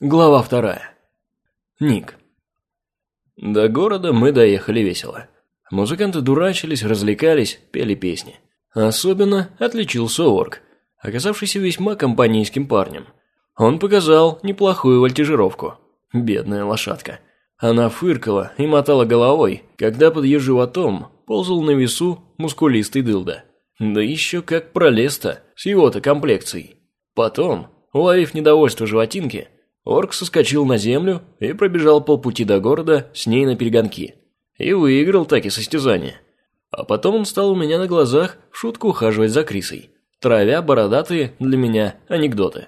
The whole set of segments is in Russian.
Глава вторая. Ник. До города мы доехали весело. Музыканты дурачились, развлекались, пели песни. Особенно отличился орк, оказавшийся весьма компанейским парнем. Он показал неплохую вольтежировку. Бедная лошадка. Она фыркала и мотала головой, когда под ее животом ползал на весу мускулистый дылда. Да еще как пролез-то, с его-то комплекцией. Потом, уловив недовольство животинки, орк соскочил на землю и пробежал полпути до города с ней на перегонки. И выиграл таки состязание. А потом он стал у меня на глазах шутку ухаживать за Крисой, травя бородатые для меня анекдоты.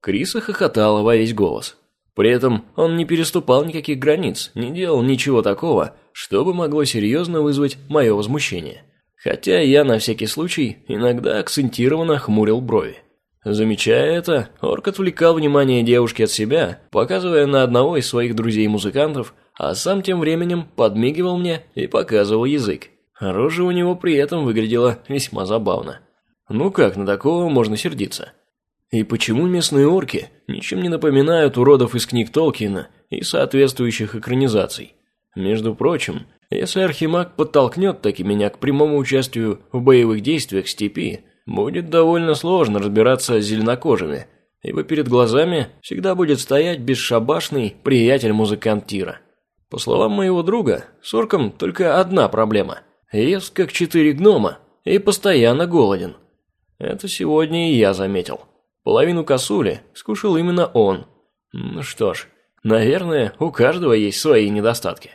Криса хохотала во весь голос. При этом он не переступал никаких границ, не делал ничего такого, что бы могло серьезно вызвать мое возмущение. Хотя я на всякий случай иногда акцентированно хмурил брови. Замечая это, орк отвлекал внимание девушки от себя, показывая на одного из своих друзей-музыкантов, а сам тем временем подмигивал мне и показывал язык. Рожа у него при этом выглядела весьма забавно. Ну как на такого можно сердиться? И почему местные орки ничем не напоминают уродов из книг Толкиена и соответствующих экранизаций? Между прочим, если Архимаг подтолкнет таки меня к прямому участию в боевых действиях степи, будет довольно сложно разбираться с зеленокожими, ибо перед глазами всегда будет стоять бесшабашный приятель-музыкант Тира. По словам моего друга, с орком только одна проблема – ест как четыре гнома и постоянно голоден. Это сегодня и я заметил. Половину косули скушал именно он. Ну что ж, наверное, у каждого есть свои недостатки.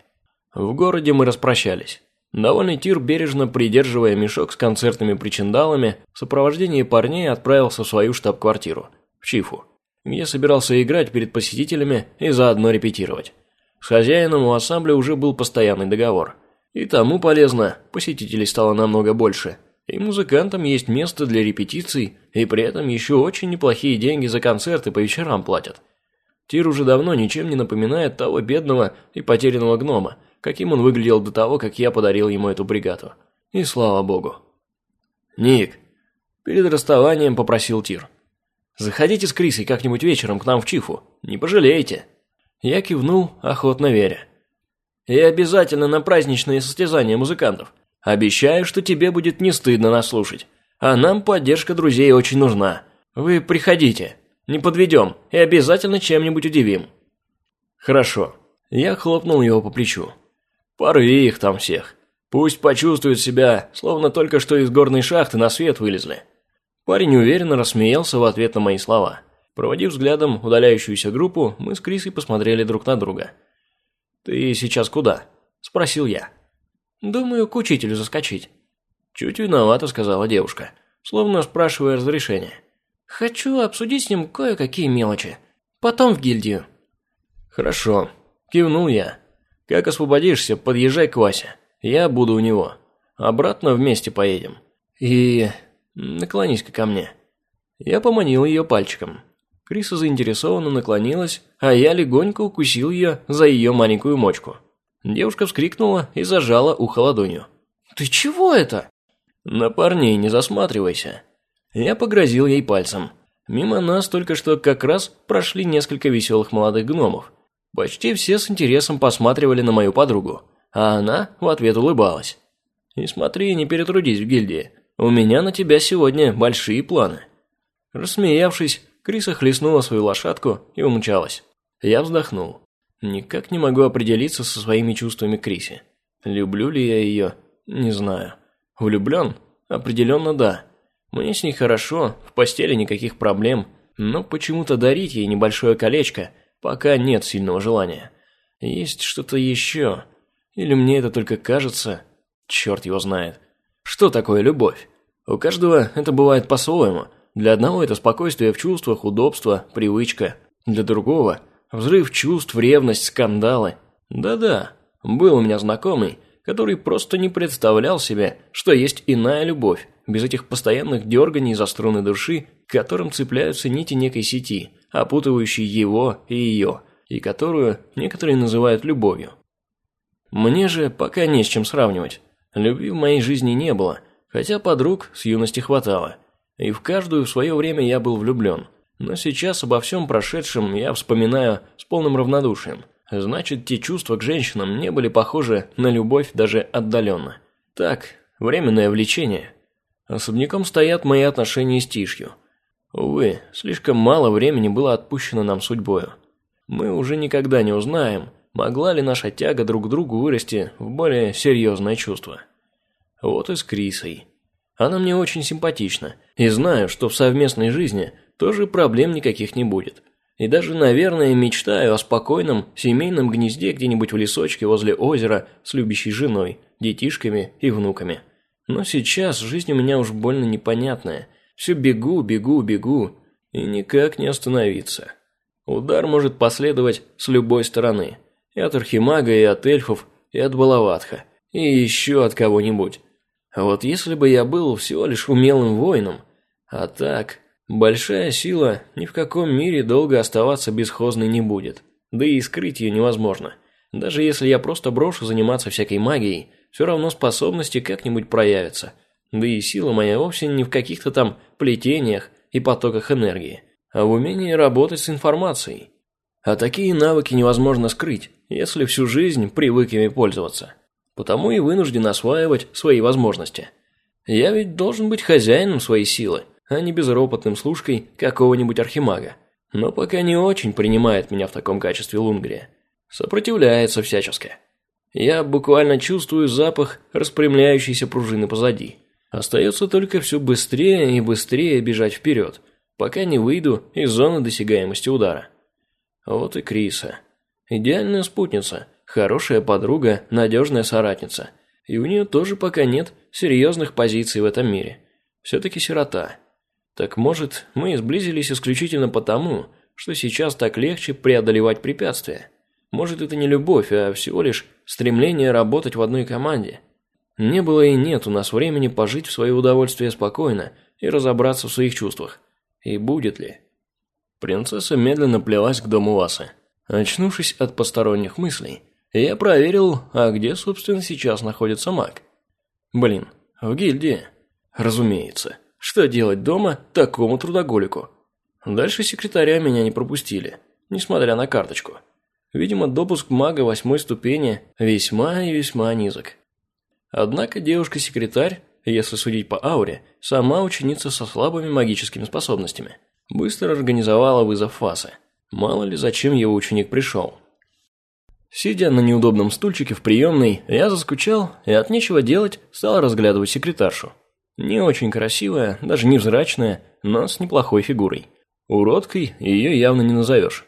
В городе мы распрощались. Довольный Тир, бережно придерживая мешок с концертными причиндалами, в сопровождении парней отправился в свою штаб-квартиру, в Чифу, где собирался играть перед посетителями и заодно репетировать. С хозяином у ансамбля уже был постоянный договор. И тому полезно, посетителей стало намного больше – и музыкантам есть место для репетиций, и при этом еще очень неплохие деньги за концерты по вечерам платят. Тир уже давно ничем не напоминает того бедного и потерянного гнома, каким он выглядел до того, как я подарил ему эту бригаду. И слава богу. «Ник», – перед расставанием попросил Тир. «Заходите с Крисой как-нибудь вечером к нам в Чифу, не пожалеете». Я кивнул, охотно веря. «И обязательно на праздничные состязания музыкантов. Обещаю, что тебе будет не стыдно нас слушать. А нам поддержка друзей очень нужна. Вы приходите, не подведем и обязательно чем-нибудь удивим». «Хорошо». Я хлопнул его по плечу. «Порви их там всех. Пусть почувствуют себя, словно только что из горной шахты на свет вылезли». Парень уверенно рассмеялся в ответ на мои слова. Проводив взглядом удаляющуюся группу, мы с Крисой посмотрели друг на друга. «Ты сейчас куда?» – спросил я. «Думаю, к учителю заскочить». «Чуть виновата», — сказала девушка, словно спрашивая разрешения. «Хочу обсудить с ним кое-какие мелочи. Потом в гильдию». «Хорошо», — кивнул я. «Как освободишься, подъезжай к Васе. Я буду у него. Обратно вместе поедем. И... наклонись-ка ко мне». Я поманил ее пальчиком. Криса заинтересованно наклонилась, а я легонько укусил ее за ее маленькую мочку. Девушка вскрикнула и зажала ухо ладонью. «Ты чего это?» «На парней не засматривайся». Я погрозил ей пальцем. Мимо нас только что как раз прошли несколько веселых молодых гномов. Почти все с интересом посматривали на мою подругу, а она в ответ улыбалась. «И смотри, не перетрудись в гильдии. У меня на тебя сегодня большие планы». Рассмеявшись, Криса хлестнула свою лошадку и умчалась. Я вздохнул. Никак не могу определиться со своими чувствами Крисе. Люблю ли я ее? Не знаю. Влюблен? Определенно да. Мне с ней хорошо, в постели никаких проблем, но почему-то дарить ей небольшое колечко пока нет сильного желания. Есть что-то еще. Или мне это только кажется? Черт его знает. Что такое любовь? У каждого это бывает по-своему. Для одного это спокойствие в чувствах, удобство, привычка. Для другого – Взрыв чувств, ревность, скандалы. Да-да, был у меня знакомый, который просто не представлял себе, что есть иная любовь, без этих постоянных дерганий за струны души, к которым цепляются нити некой сети, опутывающей его и ее, и которую некоторые называют любовью. Мне же пока не с чем сравнивать. Любви в моей жизни не было, хотя подруг с юности хватало. И в каждую в свое время я был влюблен. Но сейчас обо всем прошедшем я вспоминаю с полным равнодушием. Значит, те чувства к женщинам не были похожи на любовь даже отдаленно. Так, временное влечение. Особняком стоят мои отношения с Тишью. Увы, слишком мало времени было отпущено нам судьбою. Мы уже никогда не узнаем, могла ли наша тяга друг к другу вырасти в более серьезное чувство. Вот и с Крисой. Она мне очень симпатична, и знаю, что в совместной жизни тоже проблем никаких не будет. И даже, наверное, мечтаю о спокойном семейном гнезде где-нибудь в лесочке возле озера с любящей женой, детишками и внуками. Но сейчас жизнь у меня уж больно непонятная. Все бегу, бегу, бегу, и никак не остановиться. Удар может последовать с любой стороны. И от Архимага, и от эльфов, и от Балаватха, и еще от кого-нибудь. А вот если бы я был всего лишь умелым воином, а так, большая сила ни в каком мире долго оставаться бесхозной не будет, да и скрыть ее невозможно. Даже если я просто брошу заниматься всякой магией, все равно способности как-нибудь проявятся. Да и сила моя вовсе не в каких-то там плетениях и потоках энергии, а в умении работать с информацией. А такие навыки невозможно скрыть, если всю жизнь привык ими пользоваться потому и вынужден осваивать свои возможности. Я ведь должен быть хозяином своей силы, а не безропотным служкой какого-нибудь архимага. Но пока не очень принимает меня в таком качестве Лунгрия. Сопротивляется всячески. Я буквально чувствую запах распрямляющейся пружины позади. Остается только все быстрее и быстрее бежать вперед, пока не выйду из зоны досягаемости удара. Вот и Криса. Идеальная спутница – хорошая подруга, надежная соратница. И у нее тоже пока нет серьезных позиций в этом мире. Все-таки сирота. Так может, мы сблизились исключительно потому, что сейчас так легче преодолевать препятствия. Может, это не любовь, а всего лишь стремление работать в одной команде. Не было и нет у нас времени пожить в свое удовольствие спокойно и разобраться в своих чувствах. И будет ли? Принцесса медленно плелась к дому Васы. Очнувшись от посторонних мыслей, я проверил, а где, собственно, сейчас находится маг. Блин, в гильдии. Разумеется. Что делать дома такому трудоголику? Дальше секретаря меня не пропустили, несмотря на карточку. Видимо, допуск мага восьмой ступени весьма и весьма низок. Однако девушка-секретарь, если судить по ауре, сама ученица со слабыми магическими способностями, быстро организовала вызов Фасы. Мало ли, зачем его ученик пришел. Сидя на неудобном стульчике в приемной, я заскучал и от нечего делать стал разглядывать секретаршу. Не очень красивая, даже невзрачная, но с неплохой фигурой. Уродкой ее явно не назовешь.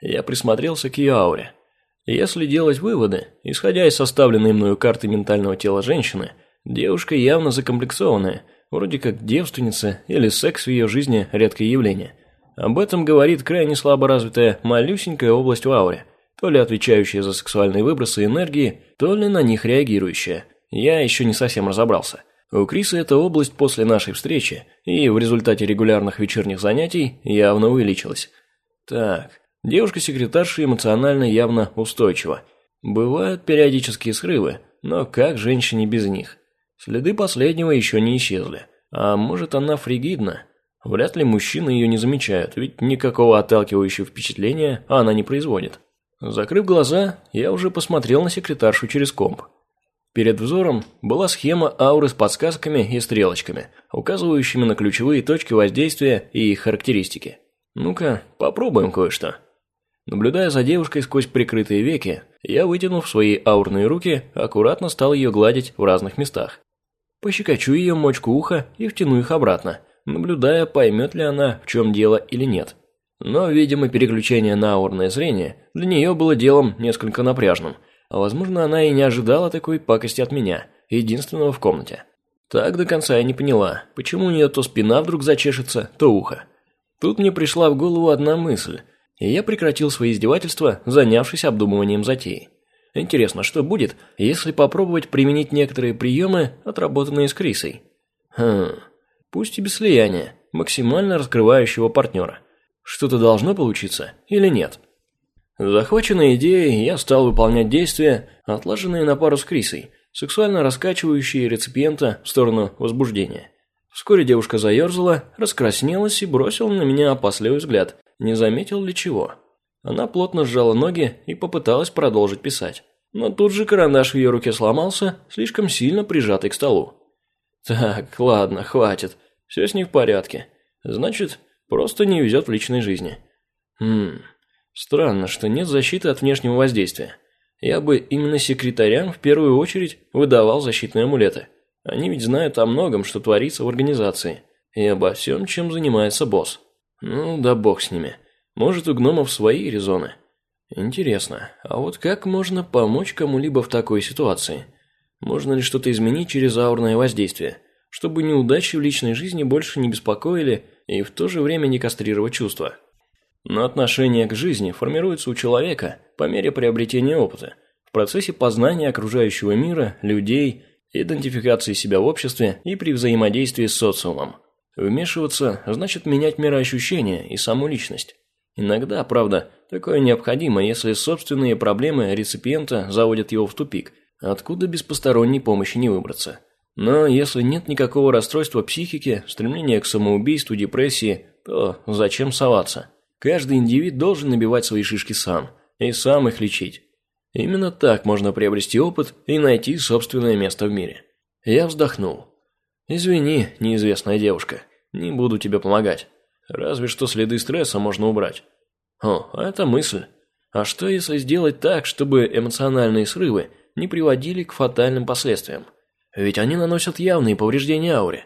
Я присмотрелся к ее ауре. Если делать выводы, исходя из составленной мною карты ментального тела женщины, девушка явно закомплексованная, вроде как девственница или секс в ее жизни редкое явление. Об этом говорит крайне слабо развитая малюсенькая область в ауре – то ли отвечающая за сексуальные выбросы энергии, то ли на них реагирующая. Я еще не совсем разобрался. У Криса эта область после нашей встречи и в результате регулярных вечерних занятий явно увеличилась. Так, девушка-секретарша эмоционально явно устойчива. Бывают периодические срывы, но как женщине без них? Следы последнего еще не исчезли. А может она фригидна? Вряд ли мужчины ее не замечают, ведь никакого отталкивающего впечатления она не производит. Закрыв глаза, я уже посмотрел на секретаршу через комп. Перед взором была схема ауры с подсказками и стрелочками, указывающими на ключевые точки воздействия и их характеристики. Ну-ка, попробуем кое-что. Наблюдая за девушкой сквозь прикрытые веки, я, вытянув свои аурные руки, аккуратно стал ее гладить в разных местах. Пощекочу ее мочку уха и втяну их обратно, наблюдая, поймет ли она, в чем дело или нет. Но, видимо, переключение на аурное зрение для нее было делом несколько напряжным, возможно, она и не ожидала такой пакости от меня, единственного в комнате. Так до конца я не поняла, почему у нее то спина вдруг зачешется, то ухо. Тут мне пришла в голову одна мысль, и я прекратил свои издевательства, занявшись обдумыванием затеи. Интересно, что будет, если попробовать применить некоторые приемы, отработанные с Крисой? Хм, пусть и без слияния, максимально раскрывающего партнера – что-то должно получиться или нет? Захваченной идеей, я стал выполнять действия, отлаженные на пару с Крисой, сексуально раскачивающие реципиента в сторону возбуждения. Вскоре девушка заерзала, раскраснелась и бросила на меня опасливый взгляд. Не заметил ли чего? Она плотно сжала ноги и попыталась продолжить писать. Но тут же карандаш в ее руке сломался, слишком сильно прижатый к столу. Так, ладно, хватит. Все с ней в порядке. Значит, просто не везет в личной жизни. Хм, странно, что нет защиты от внешнего воздействия. Я бы именно секретарям в первую очередь выдавал защитные амулеты. Они ведь знают о многом, что творится в организации, и обо всем, чем занимается босс. Ну, да бог с ними. Может, у гномов свои резоны. Интересно, а вот как можно помочь кому-либо в такой ситуации? Можно ли что-то изменить через аурное воздействие, чтобы неудачи в личной жизни больше не беспокоили и в то же время не кастрировать чувства? Но отношение к жизни формируется у человека по мере приобретения опыта, в процессе познания окружающего мира, людей, идентификации себя в обществе и при взаимодействии с социумом. Вмешиваться значит менять мироощущение и саму личность. Иногда, правда, такое необходимо, если собственные проблемы реципиента заводят его в тупик, откуда без посторонней помощи не выбраться. Но если нет никакого расстройства психики, стремления к самоубийству, депрессии, то зачем соваться? Каждый индивид должен набивать свои шишки сам, и сам их лечить. Именно так можно приобрести опыт и найти собственное место в мире. Я вздохнул. «Извини, неизвестная девушка, не буду тебе помогать. Разве что следы стресса можно убрать». «О, это мысль. А что если сделать так, чтобы эмоциональные срывы не приводили к фатальным последствиям? Ведь они наносят явные повреждения ауре.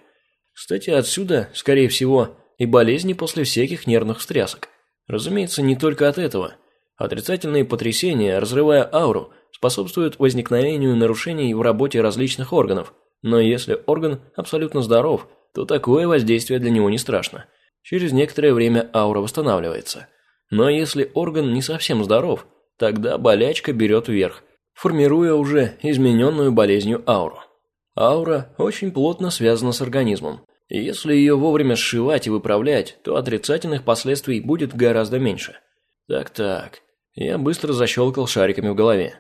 Кстати, отсюда, скорее всего, и болезни после всяких нервных встрясок. Разумеется, не только от этого – Отрицательные потрясения, разрывая ауру, способствуют возникновению нарушений в работе различных органов, но если орган абсолютно здоров, то такое воздействие для него не страшно. Через некоторое время аура восстанавливается. Но если орган не совсем здоров, тогда болячка берет вверх, формируя уже измененную болезнью ауру. Аура очень плотно связана с организмом, если ее вовремя сшивать и выправлять, то отрицательных последствий будет гораздо меньше. Так-так, я быстро защелкал шариками в голове.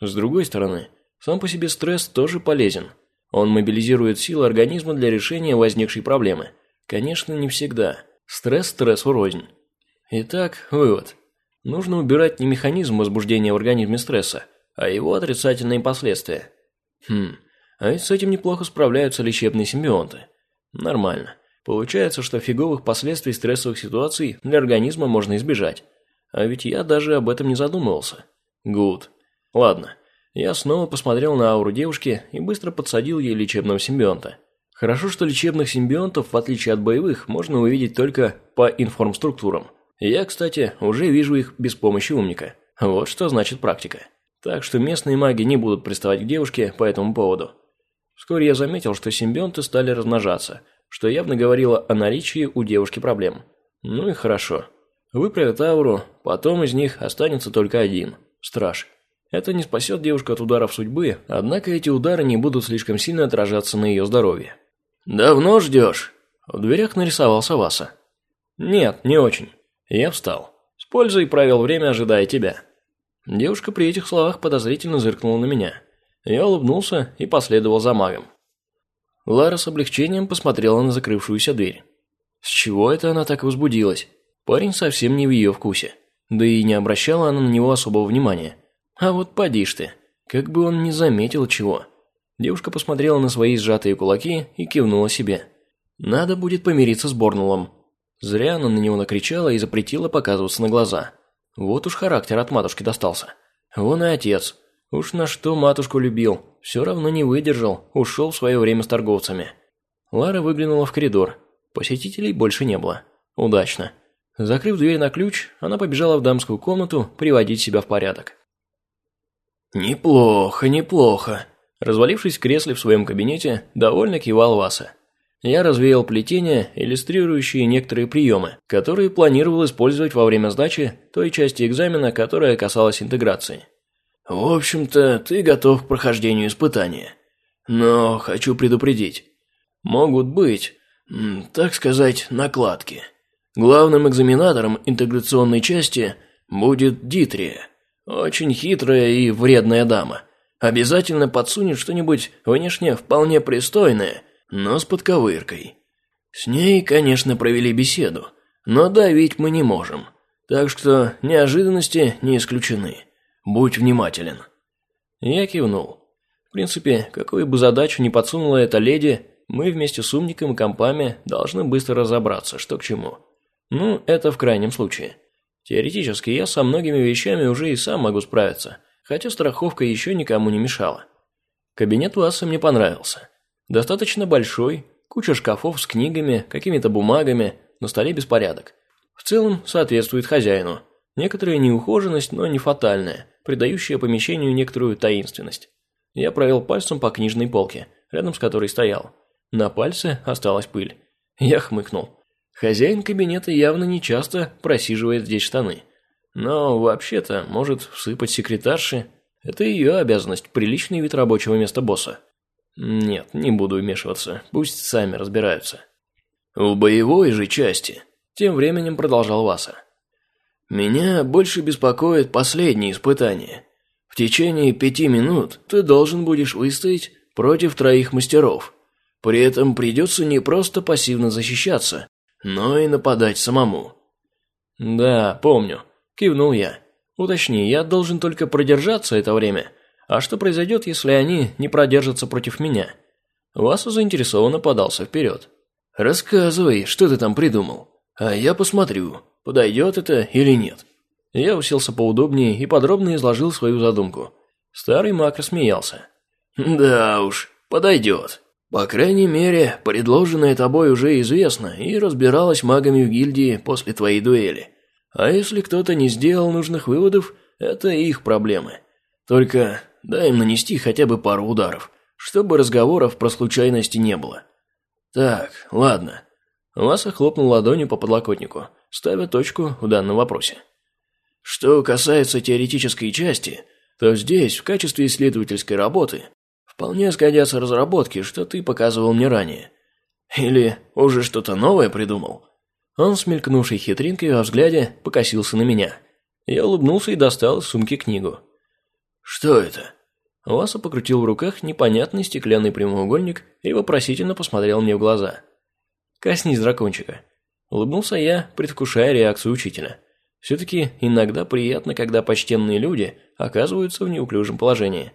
С другой стороны, сам по себе стресс тоже полезен. Он мобилизирует силы организма для решения возникшей проблемы. Конечно, не всегда. Стресс стрессу рознь. Итак, вывод. Нужно убирать не механизм возбуждения в организме стресса, а его отрицательные последствия. Хм, а ведь с этим неплохо справляются лечебные симбионты. Нормально. Получается, что фиговых последствий стрессовых ситуаций для организма можно избежать. А ведь я даже об этом не задумывался. Гуд. Ладно. Я снова посмотрел на ауру девушки и быстро подсадил ей лечебного симбионта. Хорошо, что лечебных симбионтов, в отличие от боевых, можно увидеть только по информструктурам. Я, кстати, уже вижу их без помощи умника. Вот что значит практика. Так что местные маги не будут приставать к девушке по этому поводу. Вскоре я заметил, что симбионты стали размножаться, что явно говорило о наличии у девушки проблем. Ну и хорошо. Выправят ауру, потом из них останется только один – страж. Это не спасет девушку от ударов судьбы, однако эти удары не будут слишком сильно отражаться на ее здоровье. «Давно ждешь?» В дверях нарисовался Васа. «Нет, не очень». Я встал. С пользой провел время, ожидая тебя. Девушка при этих словах подозрительно зыркнула на меня. Я улыбнулся и последовал за магом. Лара с облегчением посмотрела на закрывшуюся дверь. С чего это она так возбудилась? Парень совсем не в ее вкусе. Да и не обращала она на него особого внимания. А вот поди ж ты, как бы он не заметил чего. Девушка посмотрела на свои сжатые кулаки и кивнула себе. Надо будет помириться с Борнулом. Зря она на него накричала и запретила показываться на глаза. Вот уж характер от матушки достался. Вон и отец. Уж на что матушку любил. Все равно не выдержал, ушел в свое время с торговцами. Лара выглянула в коридор. Посетителей больше не было. Удачно. Закрыв дверь на ключ, она побежала в дамскую комнату приводить себя в порядок. «Неплохо, неплохо», – развалившись в кресле в своем кабинете, довольно кивал Васа. Я развеял плетения, иллюстрирующие некоторые приемы, которые планировал использовать во время сдачи той части экзамена, которая касалась интеграции. «В общем-то, ты готов к прохождению испытания. Но хочу предупредить. Могут быть, так сказать, накладки». Главным экзаменатором интеграционной части будет Дитрия. Очень хитрая и вредная дама. Обязательно подсунет что-нибудь внешне вполне пристойное, но с подковыркой. С ней, конечно, провели беседу, но давить мы не можем. Так что неожиданности не исключены. Будь внимателен. Я кивнул. В принципе, какую бы задачу ни подсунула эта леди, мы вместе с умником и компами должны быстро разобраться, что к чему. Ну, это в крайнем случае. Теоретически я со многими вещами уже и сам могу справиться, хотя страховка еще никому не мешала. Кабинет Васа мне понравился. Достаточно большой, куча шкафов с книгами, какими-то бумагами, на столе беспорядок. В целом соответствует хозяину. Некоторая неухоженность, но не фатальная, придающая помещению некоторую таинственность. Я провел пальцем по книжной полке, рядом с которой стоял. На пальце осталась пыль. Я хмыкнул. Хозяин кабинета явно не часто просиживает здесь штаны. Но вообще-то может всыпать секретарши. Это ее обязанность, приличный вид рабочего места босса. Нет, не буду вмешиваться, пусть сами разбираются. У боевой же части, тем временем продолжал Васа. Меня больше беспокоит последнее испытание. В течение пяти минут ты должен будешь выстоять против троих мастеров. При этом придется не просто пассивно защищаться, но и нападать самому. «Да, помню», – кивнул я. «Уточни, я должен только продержаться это время. А что произойдет, если они не продержатся против меня?» Васа заинтересованно подался вперед. «Рассказывай, что ты там придумал, а я посмотрю, подойдет это или нет». Я уселся поудобнее и подробно изложил свою задумку. Старый маг рассмеялся. «Да уж, подойдет. По крайней мере, предложенное тобой уже известно и разбиралось магами в гильдии после твоей дуэли. А если кто-то не сделал нужных выводов, это их проблемы. Только дай им нанести хотя бы пару ударов, чтобы разговоров про случайности не было. Так, ладно. Васа хлопнул ладонью по подлокотнику, ставя точку в данном вопросе. Что касается теоретической части, то здесь, в качестве исследовательской работы, Вполне сгодятся разработки, что ты показывал мне ранее. Или уже что-то новое придумал?» Он, смелькнувший хитринкой во взгляде, покосился на меня. Я улыбнулся и достал из сумки книгу. «Что это?» Васа покрутил в руках непонятный стеклянный прямоугольник и вопросительно посмотрел мне в глаза. «Коснись дракончика». Улыбнулся я, предвкушая реакцию учителя. Все-таки иногда приятно, когда почтенные люди оказываются в неуклюжем положении.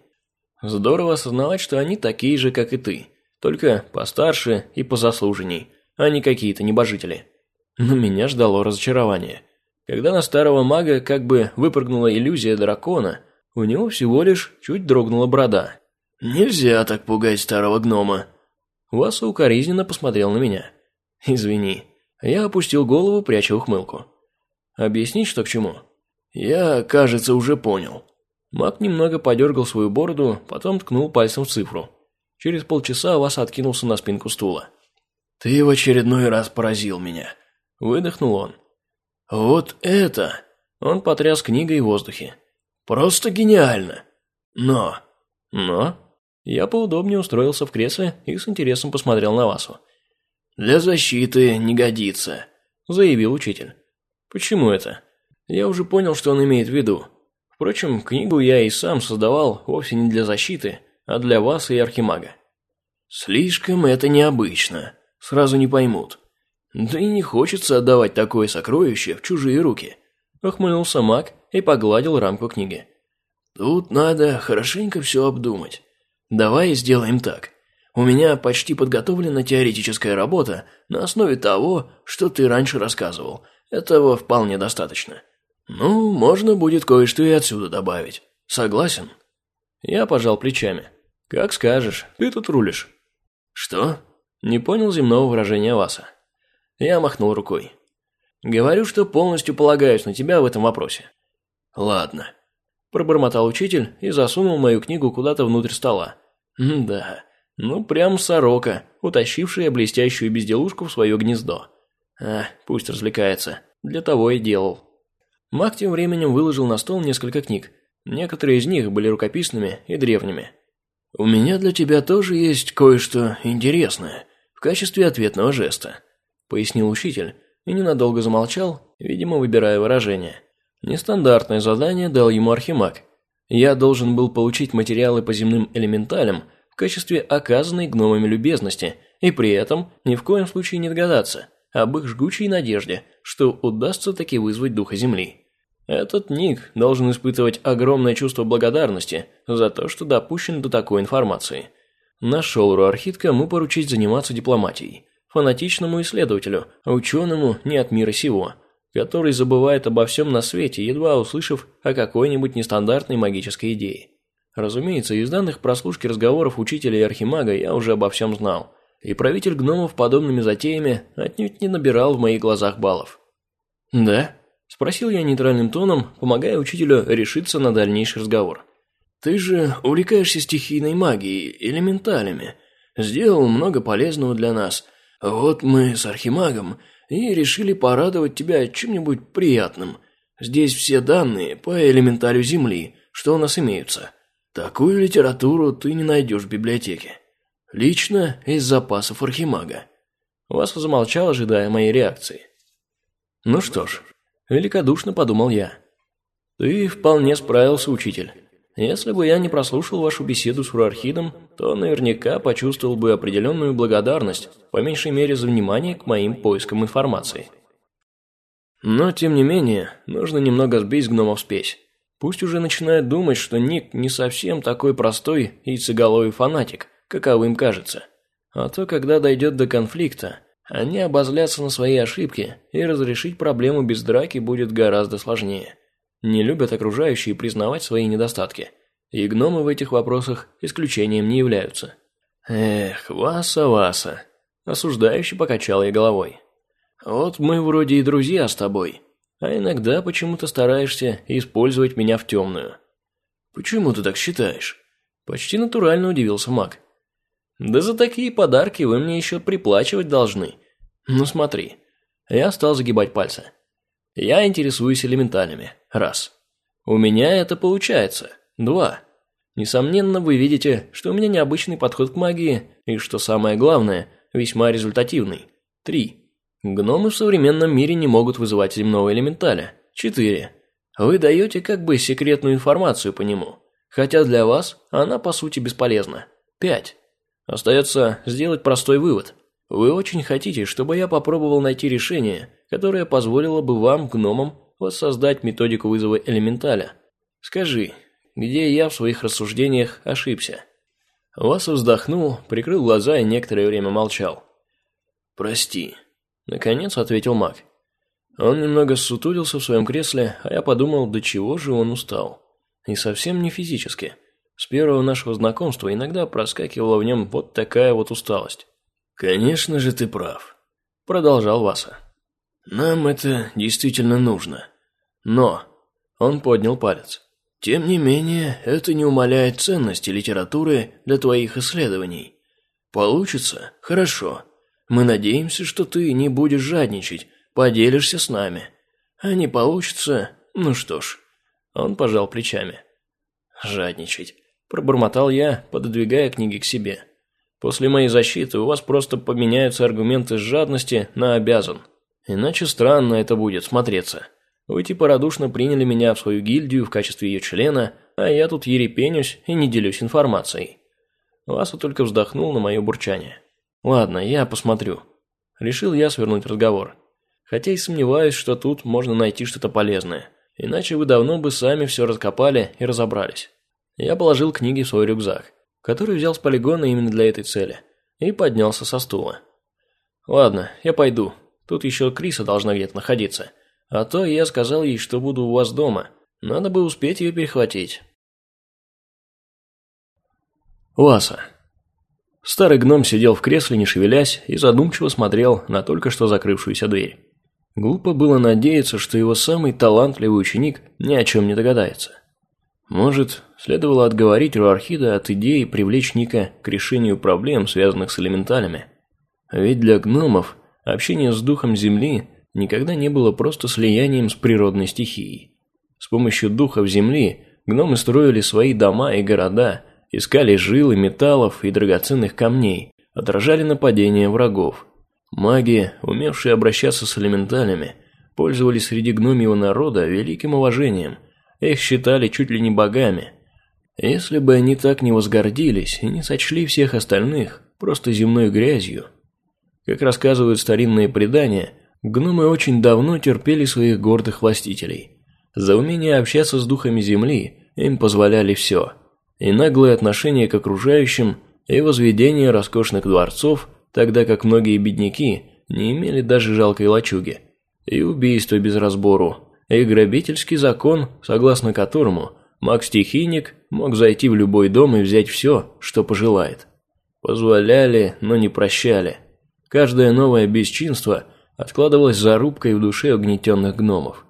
Здорово осознавать, что они такие же, как и ты, только постарше и позаслуженней, а не какие-то небожители. Но меня ждало разочарование. Когда на старого мага как бы выпрыгнула иллюзия дракона, у него всего лишь чуть дрогнула борода. «Нельзя так пугать старого гнома!» Васа укоризненно посмотрел на меня. «Извини». Я опустил голову, пряча ухмылку. «Объяснить, что к чему?» «Я, кажется, уже понял». Маг немного подергал свою бороду, потом ткнул пальцем в цифру. Через полчаса Вас откинулся на спинку стула. «Ты в очередной раз поразил меня», – выдохнул он. «Вот это!» – он потряс книгой в воздухе. «Просто гениально! Но...» «Но...» Я поудобнее устроился в кресле и с интересом посмотрел на Васу. «Для защиты не годится», – заявил учитель. «Почему это?» Я уже понял, что он имеет в виду. Впрочем, книгу я и сам создавал вовсе не для защиты, а для вас и Архимага. Слишком это необычно, сразу не поймут. Да и не хочется отдавать такое сокровище в чужие руки. Охмыльнулся маг и погладил рамку книги. Тут надо хорошенько все обдумать. Давай сделаем так. У меня почти подготовлена теоретическая работа на основе того, что ты раньше рассказывал. Этого вполне достаточно. «Ну, можно будет кое-что и отсюда добавить. Согласен?» Я пожал плечами. «Как скажешь, ты тут рулишь». «Что?» Не понял земного выражения Васа. Я махнул рукой. «Говорю, что полностью полагаюсь на тебя в этом вопросе». «Ладно», – пробормотал учитель и засунул мою книгу куда-то внутрь стола. «Да, ну прям сорока, утащившая блестящую безделушку в свое гнездо. А, пусть развлекается, для того и делал». Маг тем временем выложил на стол несколько книг. Некоторые из них были рукописными и древними. «У меня для тебя тоже есть кое-что интересное в качестве ответного жеста», – пояснил учитель и ненадолго замолчал, видимо, выбирая выражение. Нестандартное задание дал ему Архимаг. Я должен был получить материалы по земным элементалям качестве оказанной гномами любезности и при этом ни в коем случае не догадаться об их жгучей надежде, что удастся таки вызвать духа Земли. Этот Ник должен испытывать огромное чувство благодарности за то, что допущен до такой информации. Нашел Руархит, кому поручить заниматься дипломатией. Фанатичному исследователю, ученому не от мира сего, который забывает обо всем на свете, едва услышав о какой-нибудь нестандартной магической идее. Разумеется, из данных прослушки разговоров учителя и архимага я уже обо всем знал, и правитель гномов подобными затеями отнюдь не набирал в моих глазах баллов. «Да?» Спросил я нейтральным тоном, помогая учителю решиться на дальнейший разговор. «Ты же увлекаешься стихийной магией, элементалями. Сделал много полезного для нас. Вот мы с Архимагом и решили порадовать тебя чем-нибудь приятным. Здесь все данные по элементалю Земли, что у нас имеются. Такую литературу ты не найдешь в библиотеке. Лично из запасов Архимага». Вас замолчал, ожидая моей реакции. «Ну что ж, Великодушно подумал я. Ты вполне справился, учитель. Если бы я не прослушал вашу беседу с Руархидом, то наверняка почувствовал бы определенную благодарность, по меньшей мере за внимание к моим поискам информации. Но, тем не менее, нужно немного сбить гномов спесь. Пусть уже начинают думать, что Ник не совсем такой простой яйцеголовый фанатик, каковым кажется. А то, когда дойдет до конфликта, они обозлятся на свои ошибки, и разрешить проблему без драки будет гораздо сложнее. Не любят окружающие признавать свои недостатки. И гномы в этих вопросах исключением не являются. Эх, Васа, Васа. Осуждающе покачал я головой. Вот мы вроде и друзья с тобой, а иногда почему-то стараешься использовать меня в темную. Почему ты так считаешь? Почти натурально удивился маг. Да за такие подарки вы мне еще приплачивать должны. Ну смотри. Я стал загибать пальцы. Я интересуюсь элементалями. Раз. У меня это получается. Два. Несомненно, вы видите, что у меня необычный подход к магии, и, что самое главное, весьма результативный. Три. Гномы в современном мире не могут вызывать земного элементаля. Четыре. Вы даете как бы секретную информацию по нему, хотя для вас она по сути бесполезна. Пять. Остается сделать простой вывод. Вы очень хотите, чтобы я попробовал найти решение, которое позволило бы вам, гномам, воссоздать методику вызова элементаля. Скажи, где я в своих рассуждениях ошибся?» Васа вздохнул, прикрыл глаза и некоторое время молчал. «Прости», — наконец ответил маг. Он немного сутулился в своем кресле, а я подумал, до чего же он устал. И совсем не физически. С первого нашего знакомства иногда проскакивала в нем вот такая вот усталость. «Конечно же ты прав», – продолжал Васа. «Нам это действительно нужно. Но...» – он поднял палец. «Тем не менее, это не умаляет ценности литературы для твоих исследований. Получится? Хорошо. Мы надеемся, что ты не будешь жадничать, поделишься с нами. А не получится, ну что ж». Он пожал плечами. «Жадничать. Пробормотал я, пододвигая книги к себе. После моей защиты у вас просто поменяются аргументы с жадности на обязан. Иначе странно это будет смотреться. Вы типа радушно приняли меня в свою гильдию в качестве ее члена, а я тут ерепенюсь и не делюсь информацией. Васа только вздохнул на мое бурчание. Ладно, я посмотрю. Решил я свернуть разговор. Хотя и сомневаюсь, что тут можно найти что-то полезное. Иначе вы давно бы сами все раскопали и разобрались. Я положил книги в свой рюкзак, который взял с полигона именно для этой цели, и поднялся со стула. «Ладно, я пойду. Тут еще Криса должна где-то находиться. А то я сказал ей, что буду у вас дома. Надо бы успеть ее перехватить». Васа. Старый гном сидел в кресле, не шевелясь, и задумчиво смотрел на только что закрывшуюся дверь. Глупо было надеяться, что его самый талантливый ученик ни о чем не догадается. Может, следовало отговорить Руархида от идеи привлечь Ника к решению проблем, связанных с элементалями. Ведь для гномов общение с духом Земли никогда не было просто слиянием с природной стихией. С помощью духов Земли гномы строили свои дома и города, искали жилы, металлов и драгоценных камней, отражали нападения врагов. Маги, умевшие обращаться с элементалями, пользовались среди гномьего народа великим уважением – их считали чуть ли не богами. Если бы они так не возгордились и не сочли всех остальных, просто земной грязью. Как рассказывают старинные предания, гномы очень давно терпели своих гордых властителей. За умение общаться с духами земли им позволяли все. И наглое отношение к окружающим, и возведение роскошных дворцов, тогда как многие бедняки не имели даже жалкой лачуги. И убийство без разбору, и грабительский закон, согласно которому маг-стихийник мог зайти в любой дом и взять все, что пожелает. Позволяли, но не прощали. Каждое новое бесчинство откладывалось зарубкой в душе угнетенных гномов.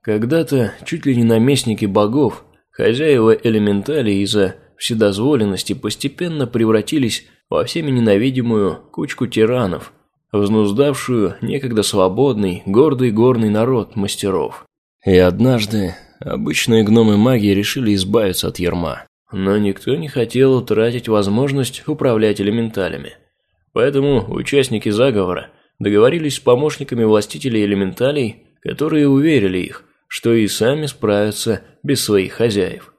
Когда-то чуть ли не наместники богов, хозяева элементали из-за вседозволенности постепенно превратились во всеми ненавидимую кучку тиранов, взнуздавшую некогда свободный, гордый горный народ мастеров. И однажды обычные гномы магии решили избавиться от ерма. Но никто не хотел утратить возможность управлять элементалями. Поэтому участники заговора договорились с помощниками властителей элементалей, которые уверили их, что и сами справятся без своих хозяев.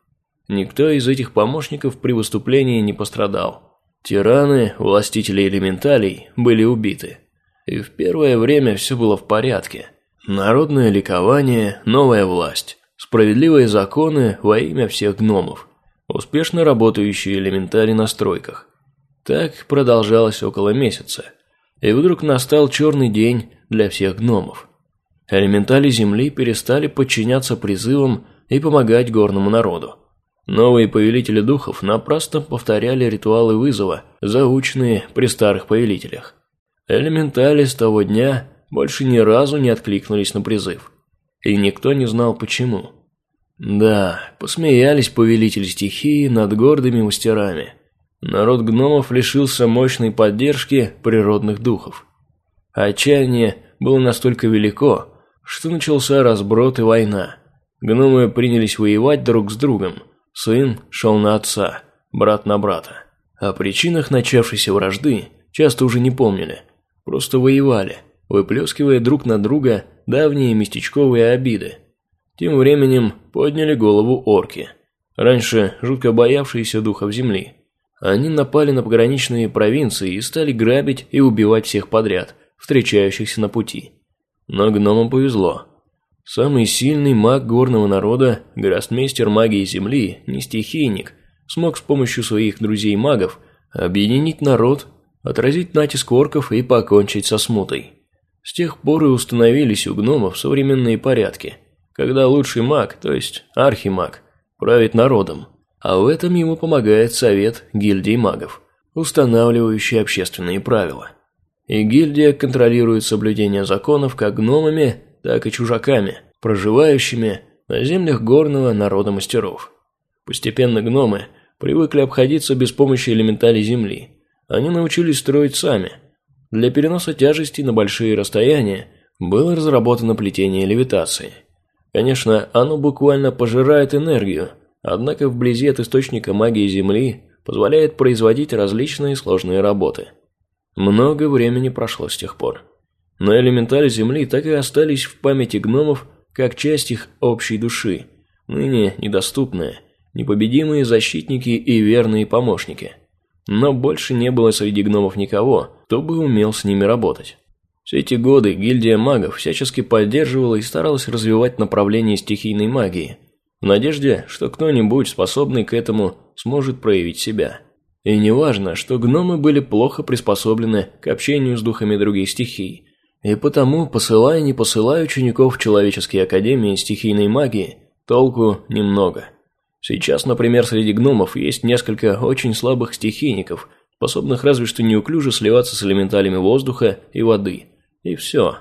Никто из этих помощников при выступлении не пострадал. Тираны, властители элементалей, были убиты. И в первое время все было в порядке. Народное ликование, новая власть, справедливые законы во имя всех гномов успешно работающие элементари на стройках. Так продолжалось около месяца. И вдруг настал черный день для всех гномов. Элементали Земли перестали подчиняться призывам и помогать горному народу. Новые повелители духов напрасно повторяли ритуалы вызова, заученные при старых повелителях. Элементали с того дня больше ни разу не откликнулись на призыв. И никто не знал почему. Да, посмеялись повелители стихии над гордыми мастерами. Народ гномов лишился мощной поддержки природных духов. Отчаяние было настолько велико, что начался разброд и война. Гномы принялись воевать друг с другом. Сын шел на отца, брат на брата. О причинах начавшейся вражды часто уже не помнили. Просто воевали, выплескивая друг на друга давние местечковые обиды. Тем временем подняли голову орки. Раньше жутко боявшиеся духов земли. Они напали на пограничные провинции и стали грабить и убивать всех подряд, встречающихся на пути. Но гномам повезло. Самый сильный маг горного народа, гроссмейстер магии земли, не стихийник, смог с помощью своих друзей-магов объединить народ, отразить натиск орков и покончить со смутой. С тех пор и установились у гномов современные порядки – когда лучший маг, то есть архимаг, правит народом, а в этом ему помогает совет гильдии магов, устанавливающий общественные правила. И гильдия контролирует соблюдение законов как гномами, так и чужаками, проживающими на землях горного народа мастеров. Постепенно гномы привыкли обходиться без помощи элементалей земли. Они научились строить сами. Для переноса тяжести на большие расстояния было разработано плетение левитации – Конечно, оно буквально пожирает энергию, однако вблизи от источника магии Земли позволяет производить различные сложные работы. Много времени прошло с тех пор. Но элементали Земли так и остались в памяти гномов как часть их общей души, ныне недоступные, непобедимые защитники и верные помощники. Но больше не было среди гномов никого, кто бы умел с ними работать. Все эти годы гильдия магов всячески поддерживала и старалась развивать направление стихийной магии, в надежде, что кто-нибудь, способный к этому, сможет проявить себя. И неважно, что гномы были плохо приспособлены к общению с духами других стихий, и потому, посылая не посылая учеников в человеческие академии стихийной магии, толку немного. Сейчас, например, среди гномов есть несколько очень слабых стихийников, способных разве что неуклюже сливаться с элементалями воздуха и воды – и все.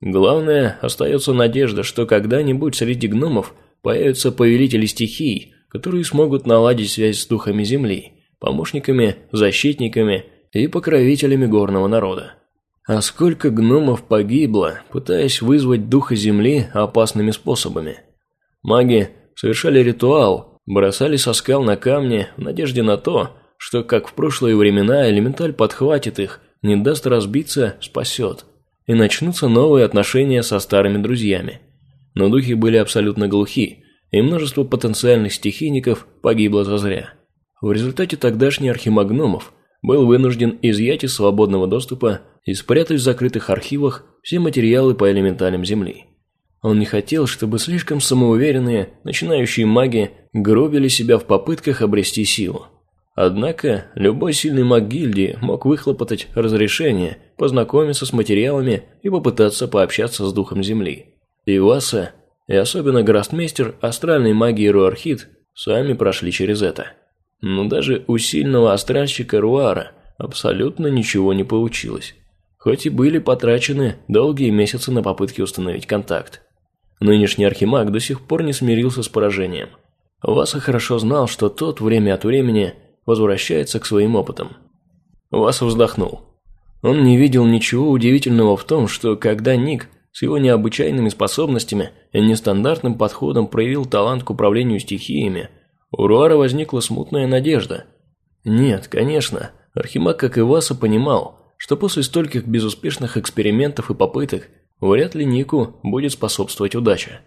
Главное, остается надежда, что когда-нибудь среди гномов появятся повелители стихий, которые смогут наладить связь с духами Земли, помощниками, защитниками и покровителями горного народа. А сколько гномов погибло, пытаясь вызвать духа Земли опасными способами. Маги совершали ритуал, бросали со скал на камни в надежде на то, что, как в прошлые времена, элементаль подхватит их, не даст разбиться, спасет и начнутся новые отношения со старыми друзьями. Но духи были абсолютно глухи, и множество потенциальных стихийников погибло зазря. В результате тогдашний архимаг был вынужден изъять из свободного доступа и спрятать в закрытых архивах все материалы по элементалям Земли. Он не хотел, чтобы слишком самоуверенные, начинающие маги гробили себя в попытках обрести силу. Однако, любой сильный маг гильдии мог выхлопотать разрешение, познакомиться с материалами и попытаться пообщаться с духом Земли. И Васа, и особенно грастмейстер астральной магии Руархит сами прошли через это. Но даже у сильного астральщика Руара абсолютно ничего не получилось. Хоть и были потрачены долгие месяцы на попытки установить контакт. Нынешний архимаг до сих пор не смирился с поражением. Васа хорошо знал, что тот время от времени возвращается к своим опытам. Васа вздохнул. Он не видел ничего удивительного в том, что когда Ник с его необычайными способностями и нестандартным подходом проявил талант к управлению стихиями, у Руара возникла смутная надежда. Нет, конечно, Архимаг, как и Васа, понимал, что после стольких безуспешных экспериментов и попыток вряд ли Нику будет способствовать удача.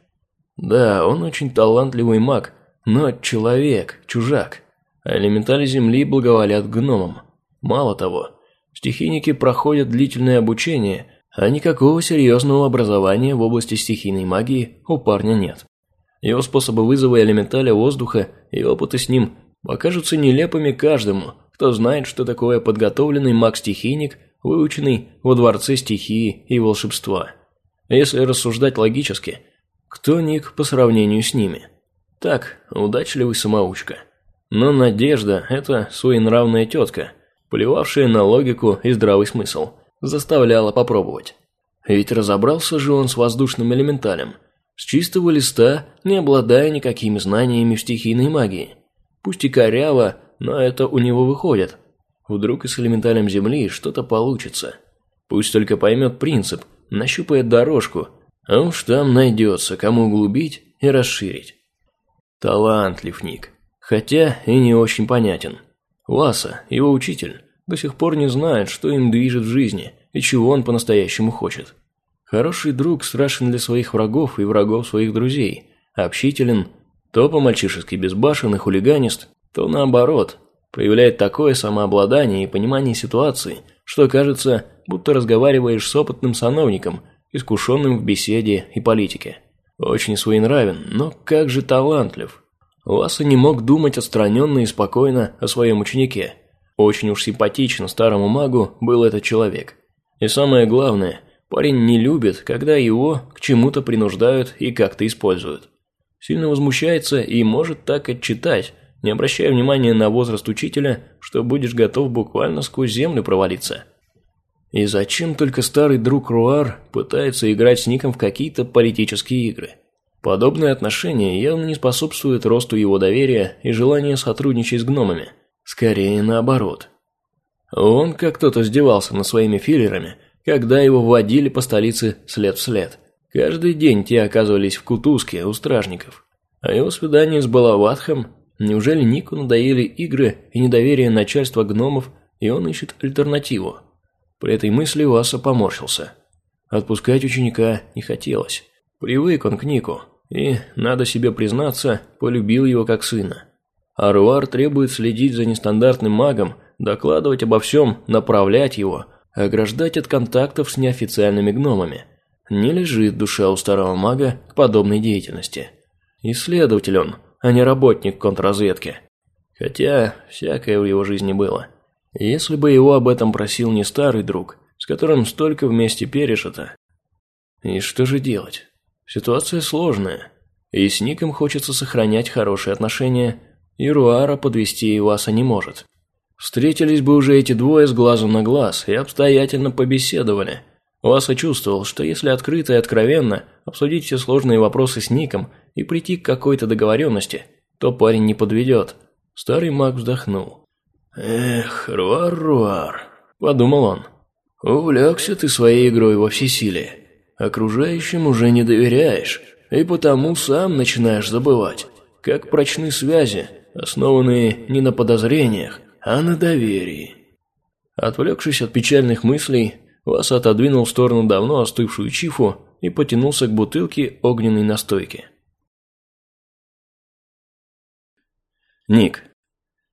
Да, он очень талантливый маг, но человек, чужак. Элементали Земли благоволят гномам. Мало того, стихийники проходят длительное обучение, а никакого серьезного образования в области стихийной магии у парня нет. Его способы вызова элементаля воздуха и опыты с ним покажутся нелепыми каждому, кто знает, что такое подготовленный маг-стихийник, выученный во дворце стихии и волшебства. Если рассуждать логически, кто Ник по сравнению с ними? Так, удачливый самоучка. Но Надежда – это своенравная тетка, плевавшая на логику и здравый смысл, заставляла попробовать. Ведь разобрался же он с воздушным элементалем, с чистого листа, не обладая никакими знаниями в стихийной магии. Пусть и коряво, но это у него выходит. Вдруг и с элементалем Земли что-то получится. Пусть только поймет принцип – нащупает дорожку, а уж там найдется, кому углубить и расширить. Талантлив Ник, хотя и не очень понятен. Васа, его учитель, до сих пор не знает, что им движет в жизни и чего он по-настоящему хочет. Хороший друг страшен для своих врагов и врагов своих друзей, общителен, то по-мальчишески безбашен и хулиганист, то наоборот, проявляет такое самообладание и понимание ситуации, что кажется, будто разговариваешь с опытным сановником, искушенным в беседе и политике. Очень своенравен, но как же талантлив. Ласса не мог думать отстраненно и спокойно о своем ученике. Очень уж симпатично старому магу был этот человек. И самое главное, парень не любит, когда его к чему-то принуждают и как-то используют. Сильно возмущается и может так отчитать, не обращая внимания на возраст учителя, что будешь готов буквально сквозь землю провалиться. И зачем только старый друг Руар пытается играть с Ником в какие-то политические игры? Подобное отношение явно не способствует росту его доверия и желания сотрудничать с гномами. Скорее наоборот. Он как кто-то издевался над своими филлерами, когда его водили по столице след в след. Каждый день те оказывались в кутузке у стражников. А его свидание с Балаватхом Неужели Нику надоели игры и недоверие начальства гномов, и он ищет альтернативу? При этой мысли Васа поморщился. Отпускать ученика не хотелось. Привык он к Нику, и, надо себе признаться, полюбил его как сына. Аруар требует следить за нестандартным магом, докладывать обо всем, направлять его, ограждать от контактов с неофициальными гномами. Не лежит душа у старого мага к подобной деятельности. Исследователь он – а не работник контрразведки. Хотя, всякое в его жизни было. Если бы его об этом просил не старый друг, с которым столько вместе пережито. И что же делать? Ситуация сложная. И с Ником хочется сохранять хорошие отношения, и Руара подвести Иваса не может. Встретились бы уже эти двое с глазу на глаз и обстоятельно побеседовали. Васа чувствовал, что если открыто и откровенно обсудить все сложные вопросы с Ником и прийти к какой-то договоренности, то парень не подведет. Старый маг вздохнул. «Эх, Руар-Руар», – подумал он. «Увлекся ты своей игрой во всесилие. Окружающим уже не доверяешь, и потому сам начинаешь забывать, как прочны связи, основанные не на подозрениях, а на доверии». Отвлекшись от печальных мыслей, Вас отодвинул в сторону давно остывшую чифу и потянулся к бутылке огненной настойки. Ник.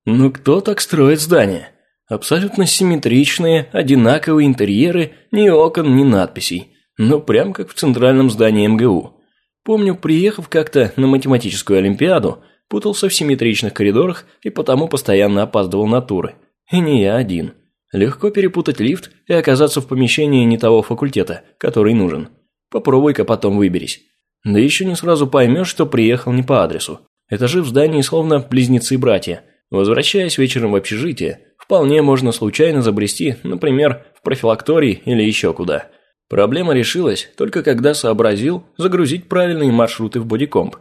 Ну кто так строит здание? Абсолютно симметричные, одинаковые интерьеры, ни окон, ни надписей. Ну, прям как в центральном здании МГУ. Помню, приехав как-то на математическую олимпиаду, путался в симметричных коридорах и потому постоянно опаздывал на туры. И не я один. Легко перепутать лифт и оказаться в помещении не того факультета, который нужен. Попробуй-ка потом выберись. Да еще не сразу поймешь, что приехал не по адресу. Этажи в здании словно близнецы-братья. Возвращаясь вечером в общежитие, вполне можно случайно забрести, например, в профилакторий или еще куда. Проблема решилась только когда сообразил загрузить правильные маршруты в бодикомп.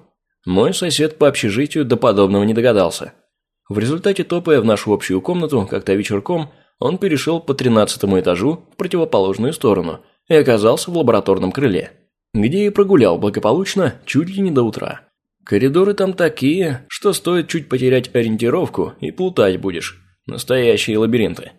Мой сосед по общежитию до подобного не догадался. В результате, топая в нашу общую комнату, как-то вечерком, он перешел по тринадцатому этажу в противоположную сторону и оказался в лабораторном крыле, где и прогулял благополучно чуть ли не до утра. Коридоры там такие, что стоит чуть потерять ориентировку и плутать будешь. Настоящие лабиринты.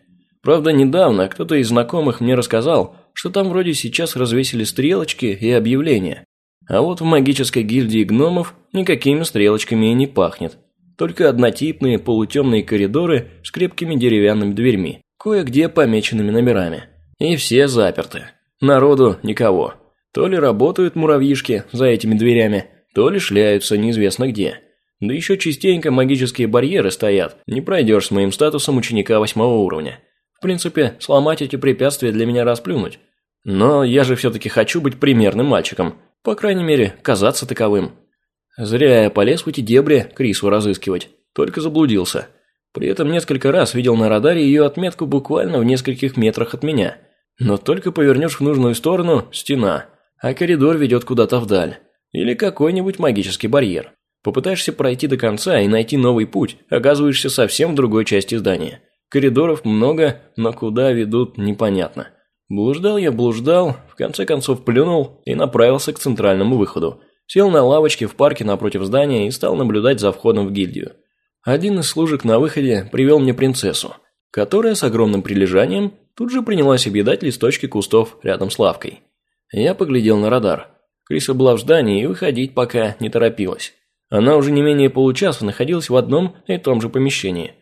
Правда, недавно кто-то из знакомых мне рассказал, что там вроде сейчас развесили стрелочки и объявления. А вот в магической гильдии гномов никакими стрелочками и не пахнет. Только однотипные полутемные коридоры с крепкими деревянными дверьми, кое-где помеченными номерами. И все заперты. Народу никого. То ли работают муравьишки за этими дверями, то ли шляются неизвестно где. Да еще частенько магические барьеры стоят, не пройдешь с моим статусом ученика восьмого уровня. В принципе, сломать эти препятствия для меня расплюнуть. Но я же все-таки хочу быть примерным мальчиком, по крайней мере, казаться таковым. Зря я полез в эти дебри Крису разыскивать, только заблудился. При этом несколько раз видел на радаре ее отметку буквально в нескольких метрах от меня. Но только повернешь в нужную сторону – стена, а коридор ведет куда-то вдаль. Или какой-нибудь магический барьер. Попытаешься пройти до конца и найти новый путь, оказываешься совсем в другой части здания. Коридоров много, но куда ведут, непонятно. Блуждал я, блуждал, в конце концов плюнул и направился к центральному выходу. Сел на лавочке в парке напротив здания и стал наблюдать за входом в гильдию. Один из служек на выходе привел мне принцессу, которая с огромным прилежанием тут же принялась объедать листочки кустов рядом с лавкой. Я поглядел на радар. Криса была в здании и выходить пока не торопилась. Она уже не менее получаса находилась в одном и том же помещении.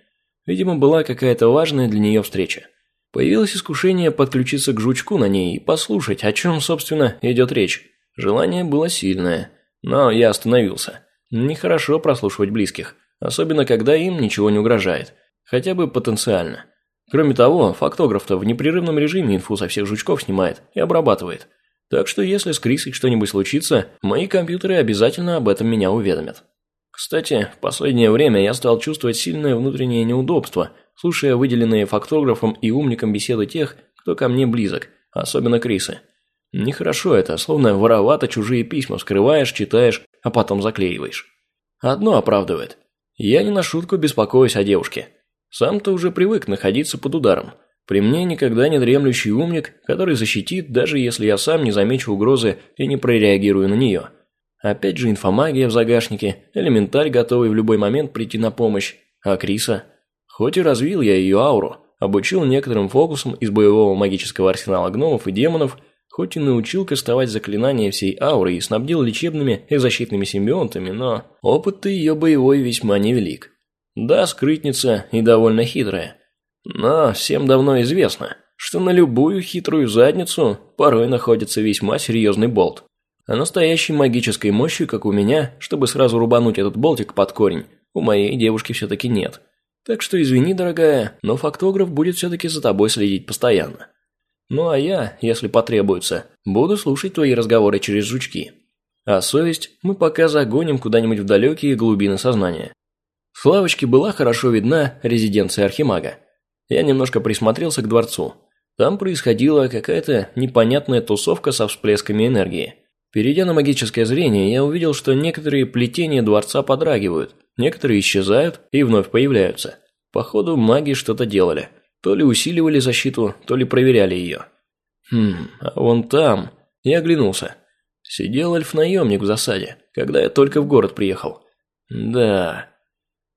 Видимо, была какая-то важная для нее встреча. Появилось искушение подключиться к жучку на ней и послушать, о чем, собственно, идет речь. Желание было сильное, но я остановился. Нехорошо прослушивать близких, особенно когда им ничего не угрожает. Хотя бы потенциально. Кроме того, фактограф-то в непрерывном режиме инфу со всех жучков снимает и обрабатывает. Так что если с Крисой что-нибудь случится, мои компьютеры обязательно об этом меня уведомят. Кстати, в последнее время я стал чувствовать сильное внутреннее неудобство, слушая выделенные фактографом и умником беседы тех, кто ко мне близок, особенно Крисы. Нехорошо это, словно воровато чужие письма скрываешь, читаешь, а потом заклеиваешь. Одно оправдывает. Я не на шутку беспокоюсь о девушке. Сам-то уже привык находиться под ударом. При мне никогда не дремлющий умник, который защитит, даже если я сам не замечу угрозы и не прореагирую на нее. Опять же инфомагия в загашнике, элементарь, готовый в любой момент прийти на помощь. А Криса? Хоть и развил я ее ауру, обучил некоторым фокусам из боевого магического арсенала гномов и демонов, хоть и научил кастовать заклинания всей ауры и снабдил лечебными и защитными симбионтами, но опыт ее боевой весьма невелик. Да, скрытница и довольно хитрая – но всем давно известно, что на любую хитрую задницу порой находится весьма серьезный болт. А настоящей магической мощи, как у меня, чтобы сразу рубануть этот болтик под корень, у моей девушки все-таки нет. Так что извини, дорогая, но фактограф будет все-таки за тобой следить постоянно. Ну а я, если потребуется, буду слушать твои разговоры через жучки. А совесть мы пока загоним куда-нибудь в далекие глубины сознания. С лавочки была хорошо видна резиденция Архимага. Я немножко присмотрелся к дворцу. Там происходила какая-то непонятная тусовка со всплесками энергии. Перейдя на магическое зрение, я увидел, что некоторые плетения дворца подрагивают, некоторые исчезают и вновь появляются. Походу, маги что-то делали. То ли усиливали защиту, то ли проверяли ее. Хм, а вон там... Я оглянулся. Сидел эльф-наемник в засаде, когда я только в город приехал. Да...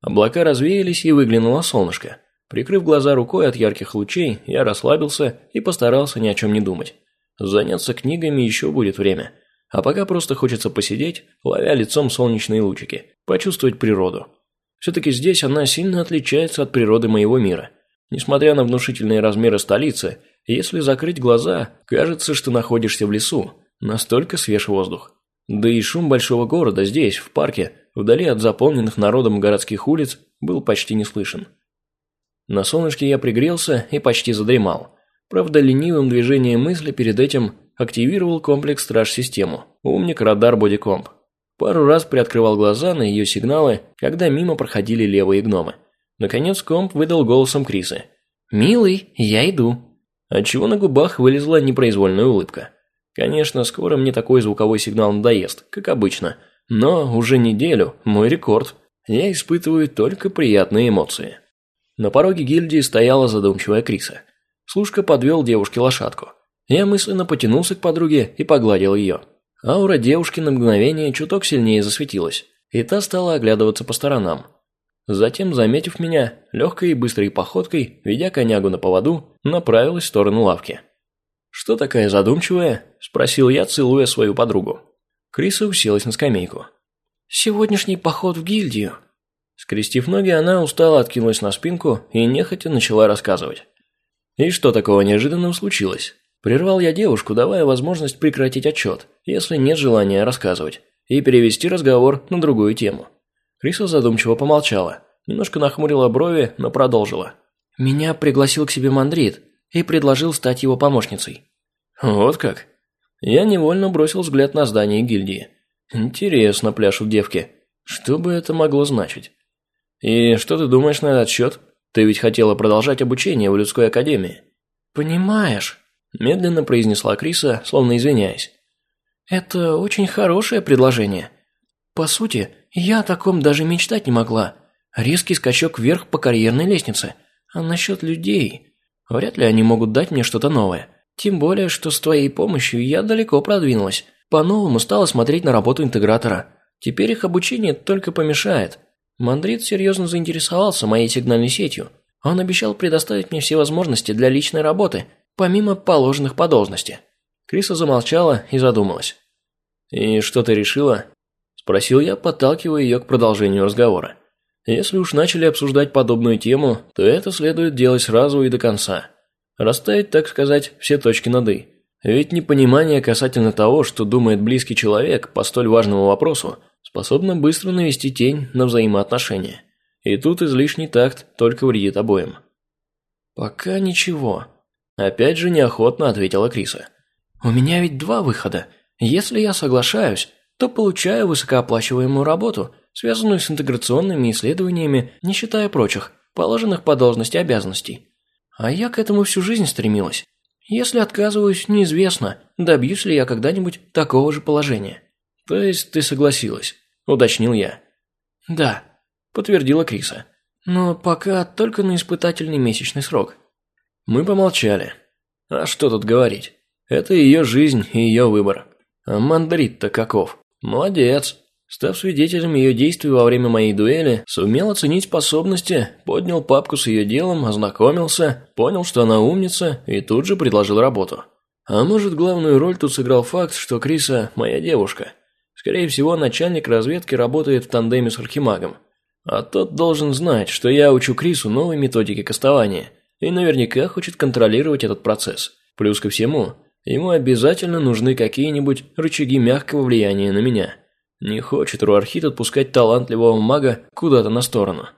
Облака развеялись, и выглянуло солнышко. Прикрыв глаза рукой от ярких лучей, я расслабился и постарался ни о чем не думать. Заняться книгами еще будет время. А пока просто хочется посидеть, ловя лицом солнечные лучики, почувствовать природу. Все-таки здесь она сильно отличается от природы моего мира. Несмотря на внушительные размеры столицы, если закрыть глаза, кажется, что находишься в лесу. Настолько свеж воздух. Да и шум большого города здесь, в парке, вдали от заполненных народом городских улиц, был почти не слышен. На солнышке я пригрелся и почти задремал. Правда, ленивым движением мысли перед этим активировал комплекс страж-систему, умник радар бодикомп. Пару раз приоткрывал глаза на ее сигналы, когда мимо проходили левые гномы. Наконец комп выдал голосом Крисы. «Милый, я иду». Отчего на губах вылезла непроизвольная улыбка. Конечно, скоро мне такой звуковой сигнал надоест, как обычно. Но уже неделю, мой рекорд. Я испытываю только приятные эмоции. На пороге гильдии стояла задумчивая Криса. Служка подвел девушке лошадку. Я мысленно потянулся к подруге и погладил ее. Аура девушки на мгновение чуток сильнее засветилась, и та стала оглядываться по сторонам. Затем, заметив меня, легкой и быстрой походкой, ведя конягу на поводу, направилась в сторону лавки. «Что такая задумчивая?» – спросил я, целуя свою подругу. Криса уселась на скамейку. «Сегодняшний поход в гильдию». Скрестив ноги, она устало откинулась на спинку и нехотя начала рассказывать. И что такого неожиданного случилось? Прервал я девушку, давая возможность прекратить отчет, если нет желания рассказывать, и перевести разговор на другую тему. Криса задумчиво помолчала, немножко нахмурила брови, но продолжила. «Меня пригласил к себе Мандрит и предложил стать его помощницей. Вот как? Я невольно бросил взгляд на здание гильдии. Интересно, пляшут девки. Что бы это могло значить? И что ты думаешь на этот счет? Ты ведь хотела продолжать обучение в людской академии. Понимаешь, медленно произнесла Криса, словно извиняясь. Это очень хорошее предложение. По сути, я о таком даже мечтать не могла. Резкий скачок вверх по карьерной лестнице. А насчет людей... Вряд ли они могут дать мне что-то новое. Тем более, что с твоей помощью я далеко продвинулась. По-новому стала смотреть на работу интегратора. Теперь их обучение только помешает. Мандрит серьезно заинтересовался моей сигнальной сетью. Он обещал предоставить мне все возможности для личной работы, помимо положенных по должности. Криса замолчала и задумалась. «И что ты решила?» – спросил я, подталкивая ее к продолжению разговора. «Если уж начали обсуждать подобную тему, то это следует делать сразу и до конца». Расставить, так сказать, все точки над «и». Ведь непонимание касательно того, что думает близкий человек по столь важному вопросу, способно быстро навести тень на взаимоотношения. И тут излишний такт только вредит обоим. «Пока ничего», – опять же неохотно ответила Криса. «У меня ведь два выхода. Если я соглашаюсь, то получаю высокооплачиваемую работу, связанную с интеграционными исследованиями, не считая прочих, положенных по должности обязанностей. А я к этому всю жизнь стремилась. Если отказываюсь, неизвестно, добьюсь ли я когда-нибудь такого же положения. То есть ты согласилась, уточнил я. Да, подтвердила Криса. Но пока только на испытательный месячный срок. Мы помолчали. А что тут говорить? Это ее жизнь и ее выбор. А мандрит-то каков? Молодец. Став свидетелем ее действий во время моей дуэли, сумел оценить способности, поднял папку с ее делом, ознакомился, понял, что она умница и тут же предложил работу. А может, главную роль тут сыграл факт, что Криса – моя девушка. Скорее всего, начальник разведки работает в тандеме с Архимагом. А тот должен знать, что я учу Крису новой методике кастования и наверняка хочет контролировать этот процесс. Плюс ко всему, ему обязательно нужны какие-нибудь рычаги мягкого влияния на меня – не хочет Руархит отпускать талантливого мага куда-то на сторону.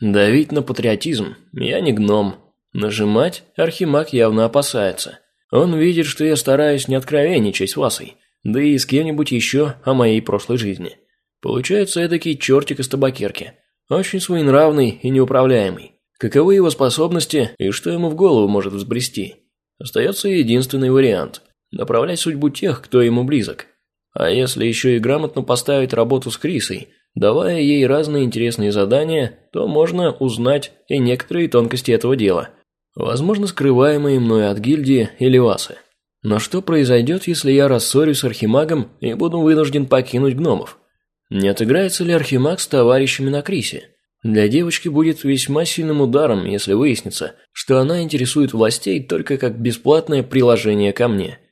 Давить на патриотизм я не гном. Нажимать Архимаг явно опасается. Он видит, что я стараюсь не откровенничать с Васой, да и с кем-нибудь еще о моей прошлой жизни. Получается эдакий чертик из табакерки. Очень своенравный и неуправляемый. Каковы его способности и что ему в голову может взбрести? Остается единственный вариант – направлять судьбу тех, кто ему близок – а если еще и грамотно поставить работу с Крисой, давая ей разные интересные задания, то можно узнать и некоторые тонкости этого дела, возможно, скрываемые мной от гильдии или Васы. Но что произойдет, если я рассорюсь с Архимагом и буду вынужден покинуть гномов? Не отыграется ли Архимаг с товарищами на Крисе? Для девочки будет весьма сильным ударом, если выяснится, что она интересует властей только как бесплатное приложение ко мне –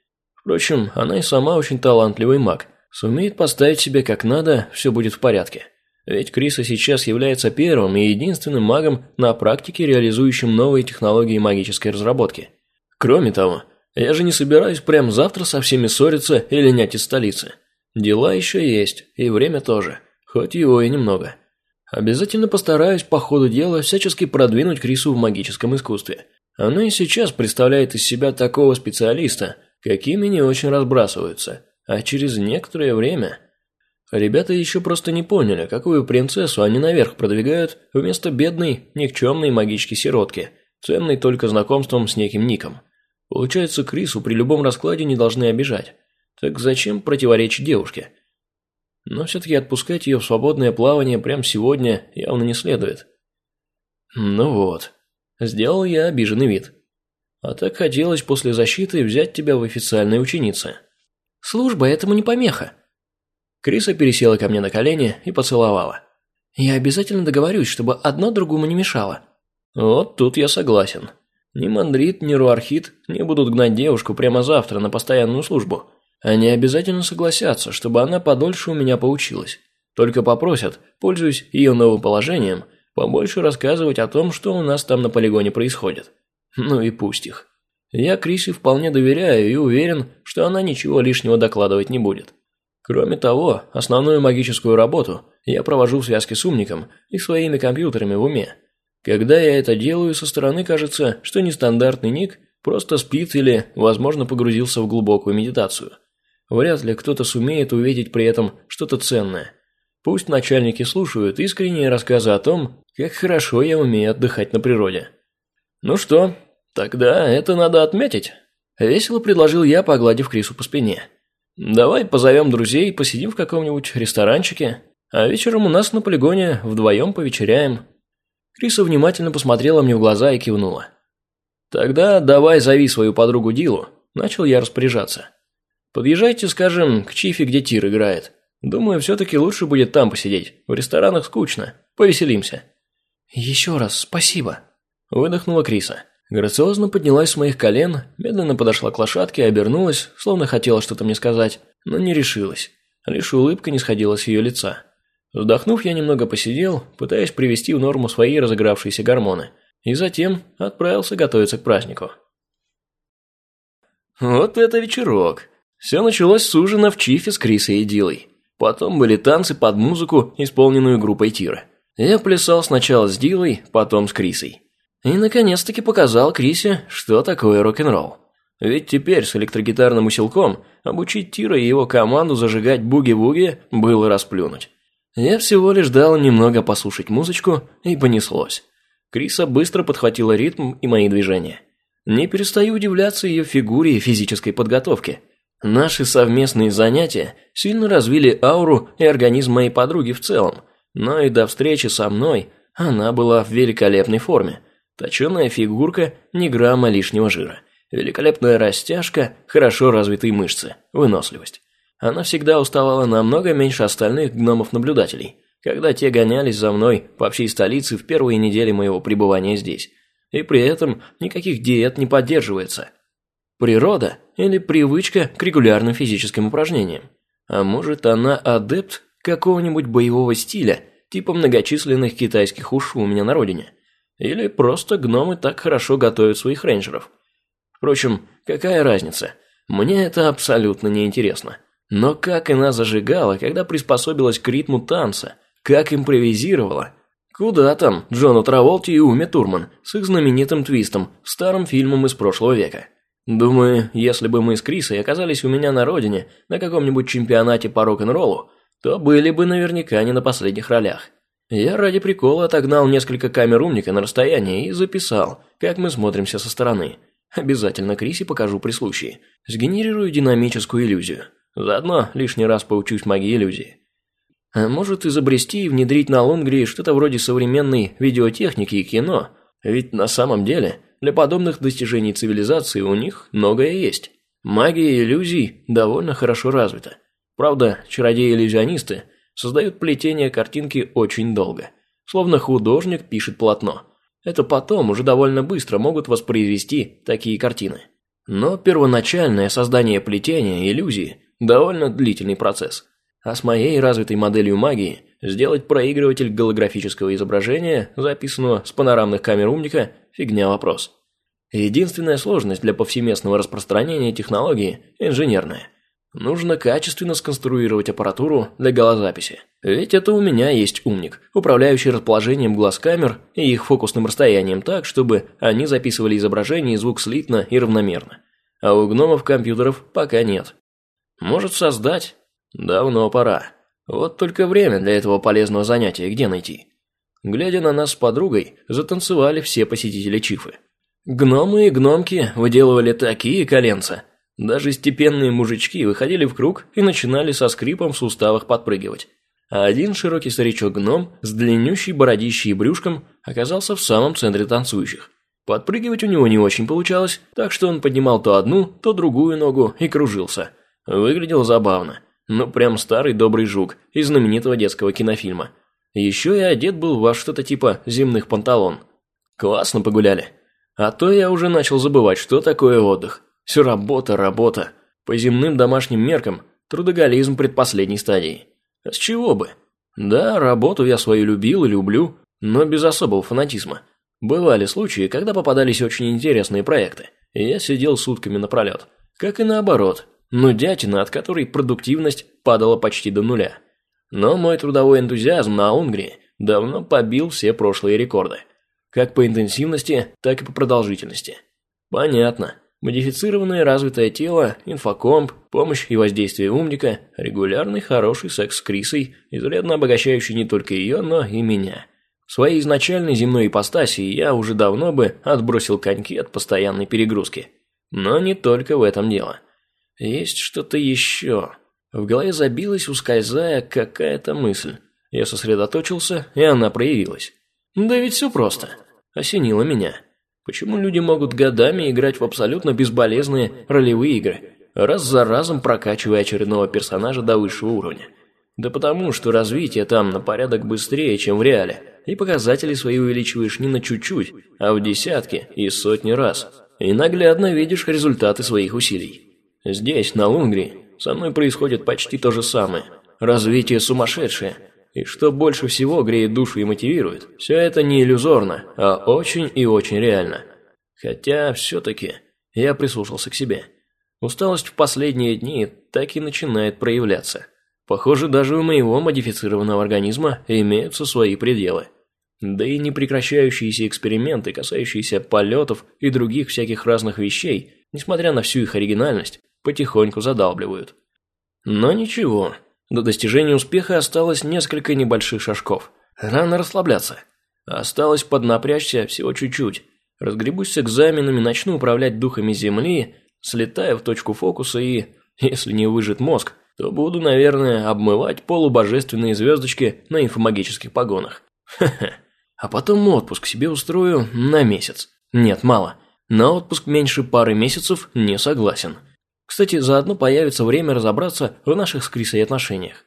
Впрочем, она и сама очень талантливый маг. Сумеет поставить себе как надо, все будет в порядке. Ведь Криса сейчас является первым и единственным магом на практике, реализующим новые технологии магической разработки. Кроме того, я же не собираюсь прямо завтра со всеми ссориться и линять из столицы. Дела еще есть, и время тоже, хоть его и немного. Обязательно постараюсь по ходу дела всячески продвинуть Крису в магическом искусстве. Она и сейчас представляет из себя такого специалиста, какими не очень разбрасываются, а через некоторое время... Ребята еще просто не поняли, какую принцессу они наверх продвигают вместо бедной, никчемной магички-сиротки, ценной только знакомством с неким ником. Получается, Крису при любом раскладе не должны обижать. Так зачем противоречить девушке? Но все-таки отпускать ее в свободное плавание прямо сегодня явно не следует. Ну вот. Сделал я обиженный вид. А так хотелось после защиты взять тебя в официальные ученицы. Служба этому не помеха. Криса пересела ко мне на колени и поцеловала. Я обязательно договорюсь, чтобы одно другому не мешало. Вот тут я согласен. Ни мандрит, ни руархит не будут гнать девушку прямо завтра на постоянную службу. Они обязательно согласятся, чтобы она подольше у меня поучилась. Только попросят, пользуясь ее новым положением, побольше рассказывать о том, что у нас там на полигоне происходит. Ну и пусть их. Я Крисе вполне доверяю и уверен, что она ничего лишнего докладывать не будет. Кроме того, основную магическую работу я провожу в связке с умником и своими компьютерами в уме. Когда я это делаю, со стороны кажется, что нестандартный ник просто спит или, возможно, погрузился в глубокую медитацию. Вряд ли кто-то сумеет увидеть при этом что-то ценное. Пусть начальники слушают искренние рассказы о том, как хорошо я умею отдыхать на природе. Ну что, тогда это надо отметить. Весело предложил я, погладив Крису по спине. Давай позовем друзей, посидим в каком-нибудь ресторанчике, а вечером у нас на полигоне вдвоем повечеряем. Криса внимательно посмотрела мне в глаза и кивнула. «Тогда давай зови свою подругу Дилу», – начал я распоряжаться. «Подъезжайте, скажем, к Чифе, где Тир играет. Думаю, все-таки лучше будет там посидеть. В ресторанах скучно. Повеселимся». «Еще раз спасибо», – выдохнула Криса. Грациозно поднялась с моих колен, медленно подошла к лошадке и обернулась, словно хотела что-то мне сказать, но не решилась. Лишь улыбка не сходила с ее лица. Вздохнув, я немного посидел, пытаясь привести в норму свои разыгравшиеся гормоны, и затем отправился готовиться к празднику. Вот это вечерок! Все началось с ужина в Чифе с Крисой и Дилой. Потом были танцы под музыку, исполненную группой Тира. Я плясал сначала с Дилой, потом с Крисой. И наконец-таки показал Крисе, что такое рок-н-ролл. Ведь теперь с электрогитарным усилком обучить Тира и его команду зажигать буги-вуги было расплюнуть. Я всего лишь дал немного послушать музычку, и понеслось. Криса быстро подхватила ритм и мои движения. Не перестаю удивляться ее фигуре и физической подготовке. Наши совместные занятия сильно развили ауру и организм моей подруги в целом, но и до встречи со мной она была в великолепной форме. Точеная фигурка, ни грамма лишнего жира. Великолепная растяжка, хорошо развитые мышцы, выносливость. Она всегда уставала намного меньше остальных гномов-наблюдателей, когда те гонялись за мной по всей столице в первые недели моего пребывания здесь. И при этом никаких диет не поддерживается. Природа или привычка к регулярным физическим упражнениям. А может она адепт какого-нибудь боевого стиля, типа многочисленных китайских ушу у меня на родине. Или просто гномы так хорошо готовят своих рейнджеров. Впрочем, какая разница? Мне это абсолютно не интересно. Но как она зажигала, когда приспособилась к ритму танца, как импровизировала. Куда там Джону Траволти и Уме Турман с их знаменитым твистом, старым фильмом из прошлого века. Думаю, если бы мы с Крисой оказались у меня на родине на каком-нибудь чемпионате по рок-н-роллу, то были бы наверняка не на последних ролях. Я ради прикола отогнал несколько камер умника на расстояние и записал, как мы смотримся со стороны. Обязательно Крисе покажу при случае. Сгенерирую динамическую иллюзию. Заодно лишний раз поучусь магии иллюзии. А может изобрести и внедрить на Лонгрии что-то вроде современной видеотехники и кино, ведь на самом деле для подобных достижений цивилизации у них многое есть. Магия иллюзий довольно хорошо развита. Правда, чародеи-иллюзионисты создают плетение картинки очень долго. Словно художник пишет полотно. Это потом уже довольно быстро могут воспроизвести такие картины. Но первоначальное создание плетения иллюзии довольно длительный процесс. А с моей развитой моделью магии сделать проигрыватель голографического изображения, записанного с панорамных камер умника, фигня вопрос. Единственная сложность для повсеместного распространения технологии – инженерная. Нужно качественно сконструировать аппаратуру для голозаписи. Ведь это у меня есть умник, управляющий расположением глаз камер и их фокусным расстоянием так, чтобы они записывали изображение и звук слитно и равномерно. А у гномов компьютеров пока нет. Может создать? Давно пора. Вот только время для этого полезного занятия где найти? Глядя на нас с подругой, затанцевали все посетители Чифы. Гномы и гномки выделывали такие коленца – даже степенные мужички выходили в круг и начинали со скрипом в суставах подпрыгивать. А один широкий старичок-гном с длиннющей бородищей и брюшком оказался в самом центре танцующих. Подпрыгивать у него не очень получалось, так что он поднимал то одну, то другую ногу и кружился. Выглядел забавно. Ну, прям старый добрый жук из знаменитого детского кинофильма. Еще и одет был во что-то типа земных панталон. Классно погуляли. А то я уже начал забывать, что такое отдых. Все работа, работа. По земным домашним меркам трудоголизм предпоследней стадии. А с чего бы? Да, работу я свою любил и люблю, но без особого фанатизма. Бывали случаи, когда попадались очень интересные проекты, я сидел сутками напролет. Как и наоборот, но дятина, от которой продуктивность падала почти до нуля. Но мой трудовой энтузиазм на Унгрии давно побил все прошлые рекорды. Как по интенсивности, так и по продолжительности. Понятно. Модифицированное развитое тело, инфокомп, помощь и воздействие умника, регулярный хороший секс с Крисой, изрядно обогащающий не только ее, но и меня. В своей изначальной земной ипостаси я уже давно бы отбросил коньки от постоянной перегрузки. Но не только в этом дело. Есть что-то еще. В голове забилась, ускользая, какая-то мысль. Я сосредоточился, и она проявилась. Да ведь все просто. Осенило меня. Почему люди могут годами играть в абсолютно безболезненные ролевые игры, раз за разом прокачивая очередного персонажа до высшего уровня? Да потому, что развитие там на порядок быстрее, чем в реале, и показатели свои увеличиваешь не на чуть-чуть, а в десятки и сотни раз, и наглядно видишь результаты своих усилий. Здесь, на Лунгри, со мной происходит почти то же самое. Развитие сумасшедшее – и что больше всего греет душу и мотивирует, все это не иллюзорно, а очень и очень реально. Хотя, все-таки, я прислушался к себе. Усталость в последние дни так и начинает проявляться. Похоже, даже у моего модифицированного организма имеются свои пределы. Да и непрекращающиеся эксперименты, касающиеся полетов и других всяких разных вещей, несмотря на всю их оригинальность, потихоньку задалбливают. Но ничего, до достижения успеха осталось несколько небольших шажков. Рано расслабляться. Осталось поднапрячься всего чуть-чуть. Разгребусь с экзаменами, начну управлять духами Земли, слетаю в точку фокуса и, если не выжит мозг, то буду, наверное, обмывать полубожественные звездочки на инфомагических погонах. Ха-ха. А потом отпуск себе устрою на месяц. Нет, мало. На отпуск меньше пары месяцев не согласен. Кстати, заодно появится время разобраться в наших с Крисой отношениях.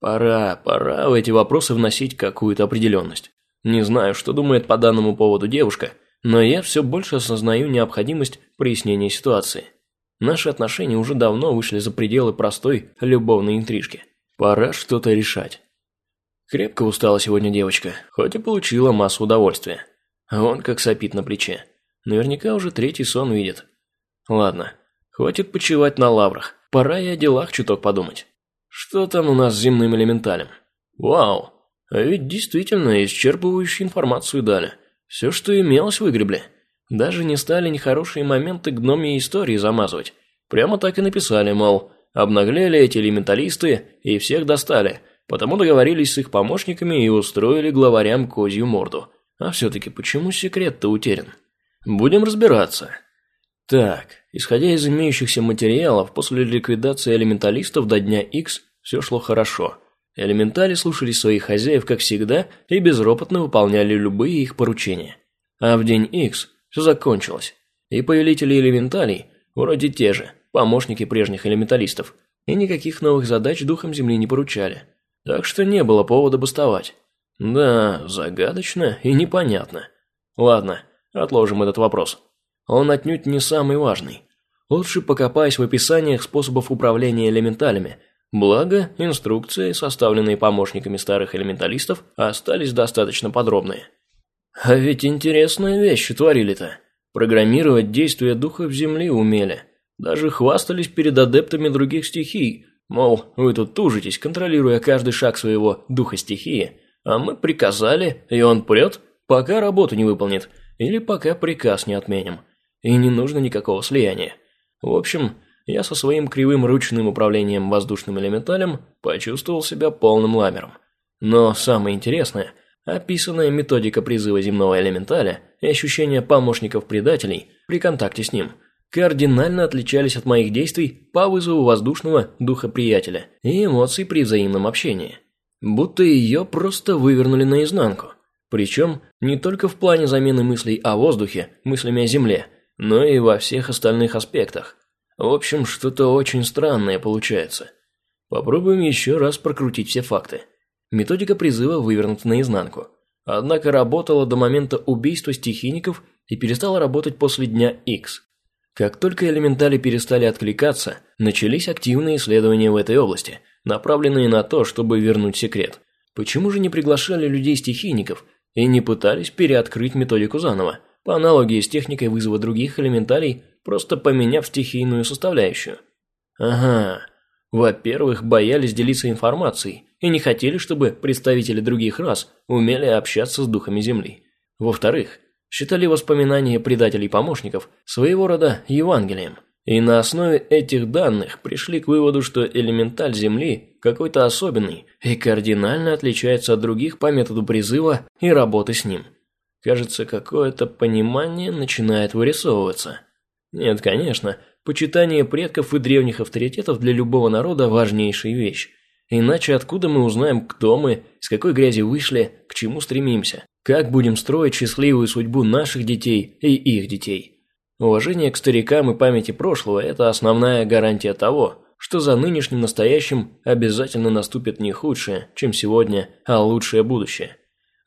Пора, пора в эти вопросы вносить какую-то определенность. Не знаю, что думает по данному поводу девушка, но я все больше осознаю необходимость прояснения ситуации. Наши отношения уже давно вышли за пределы простой любовной интрижки. Пора что-то решать. Крепко устала сегодня девочка, хоть и получила массу удовольствия. Он как сопит на плече. Наверняка уже третий сон видит. Ладно, Хватит почивать на лаврах. Пора и о делах чуток подумать. Что там у нас с земным элементалем? Вау, а ведь действительно исчерпывающую информацию дали. Все, что имелось, выгребли. Даже не стали нехорошие моменты гномьей истории замазывать. Прямо так и написали, мол, обнаглели эти элементалисты и всех достали, потому договорились с их помощниками и устроили главарям козью морду. А все-таки почему секрет-то утерян? Будем разбираться. Так, исходя из имеющихся материалов, после ликвидации элементалистов до дня X все шло хорошо. Элементали слушались своих хозяев, как всегда, и безропотно выполняли любые их поручения. А в день X все закончилось, и повелители элементалей, вроде те же, помощники прежних элементалистов, и никаких новых задач духом Земли не поручали. Так что не было повода бастовать. Да, загадочно и непонятно. Ладно, отложим этот вопрос. Он отнюдь не самый важный. Лучше покопаясь в описаниях способов управления элементалями. Благо, инструкции, составленные помощниками старых элементалистов, остались достаточно подробные. А ведь интересные вещи творили-то. Программировать действия духов Земли умели. Даже хвастались перед адептами других стихий. Мол, вы тут тужитесь, контролируя каждый шаг своего духа стихии. А мы приказали, и он прет, пока работу не выполнит. Или пока приказ не отменим. И не нужно никакого слияния. В общем, я со своим кривым ручным управлением воздушным элементалем почувствовал себя полным ламером. Но самое интересное, описанная методика призыва земного элементаля и ощущения помощников-предателей при контакте с ним кардинально отличались от моих действий по вызову воздушного духа приятеля и эмоций при взаимном общении. Будто ее просто вывернули наизнанку. Причем не только в плане замены мыслей о воздухе мыслями о земле, но и во всех остальных аспектах – в общем, что-то очень странное получается. Попробуем еще раз прокрутить все факты. Методика призыва вывернута наизнанку. Однако работала до момента убийства стихийников и перестала работать после дня X. Как только элементали перестали откликаться, начались активные исследования в этой области, направленные на то, чтобы вернуть секрет. Почему же не приглашали людей-стихийников и не пытались переоткрыть методику заново, по аналогии с техникой вызова других элементалей просто поменяв стихийную составляющую. Ага, во-первых, боялись делиться информацией и не хотели, чтобы представители других рас умели общаться с духами Земли. Во-вторых, считали воспоминания предателей-помощников своего рода Евангелием. И на основе этих данных пришли к выводу, что элементаль Земли какой-то особенный и кардинально отличается от других по методу призыва и работы с ним. Кажется, какое-то понимание начинает вырисовываться. Нет, конечно, почитание предков и древних авторитетов для любого народа – важнейшая вещь. Иначе откуда мы узнаем, кто мы, с какой грязи вышли, к чему стремимся, как будем строить счастливую судьбу наших детей и их детей. Уважение к старикам и памяти прошлого – это основная гарантия того, что за нынешним настоящим обязательно наступит не худшее, чем сегодня, а лучшее будущее.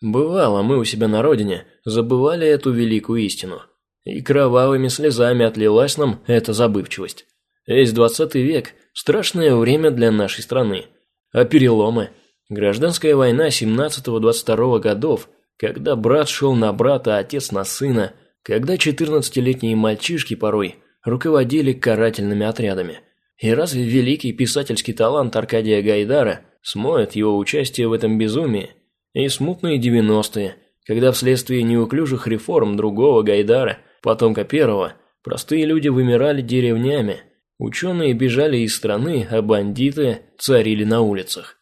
Бывало, мы у себя на родине забывали эту великую истину – и кровавыми слезами отлилась нам эта забывчивость. Весь двадцатый век – страшное время для нашей страны. А переломы? Гражданская война 17-22 годов, когда брат шел на брата, а отец на сына, когда 14-летние мальчишки порой руководили карательными отрядами. И разве великий писательский талант Аркадия Гайдара смоет его участие в этом безумии? И смутные 90-е, когда вследствие неуклюжих реформ другого Гайдара потомка первого, простые люди вымирали деревнями, ученые бежали из страны, а бандиты царили на улицах.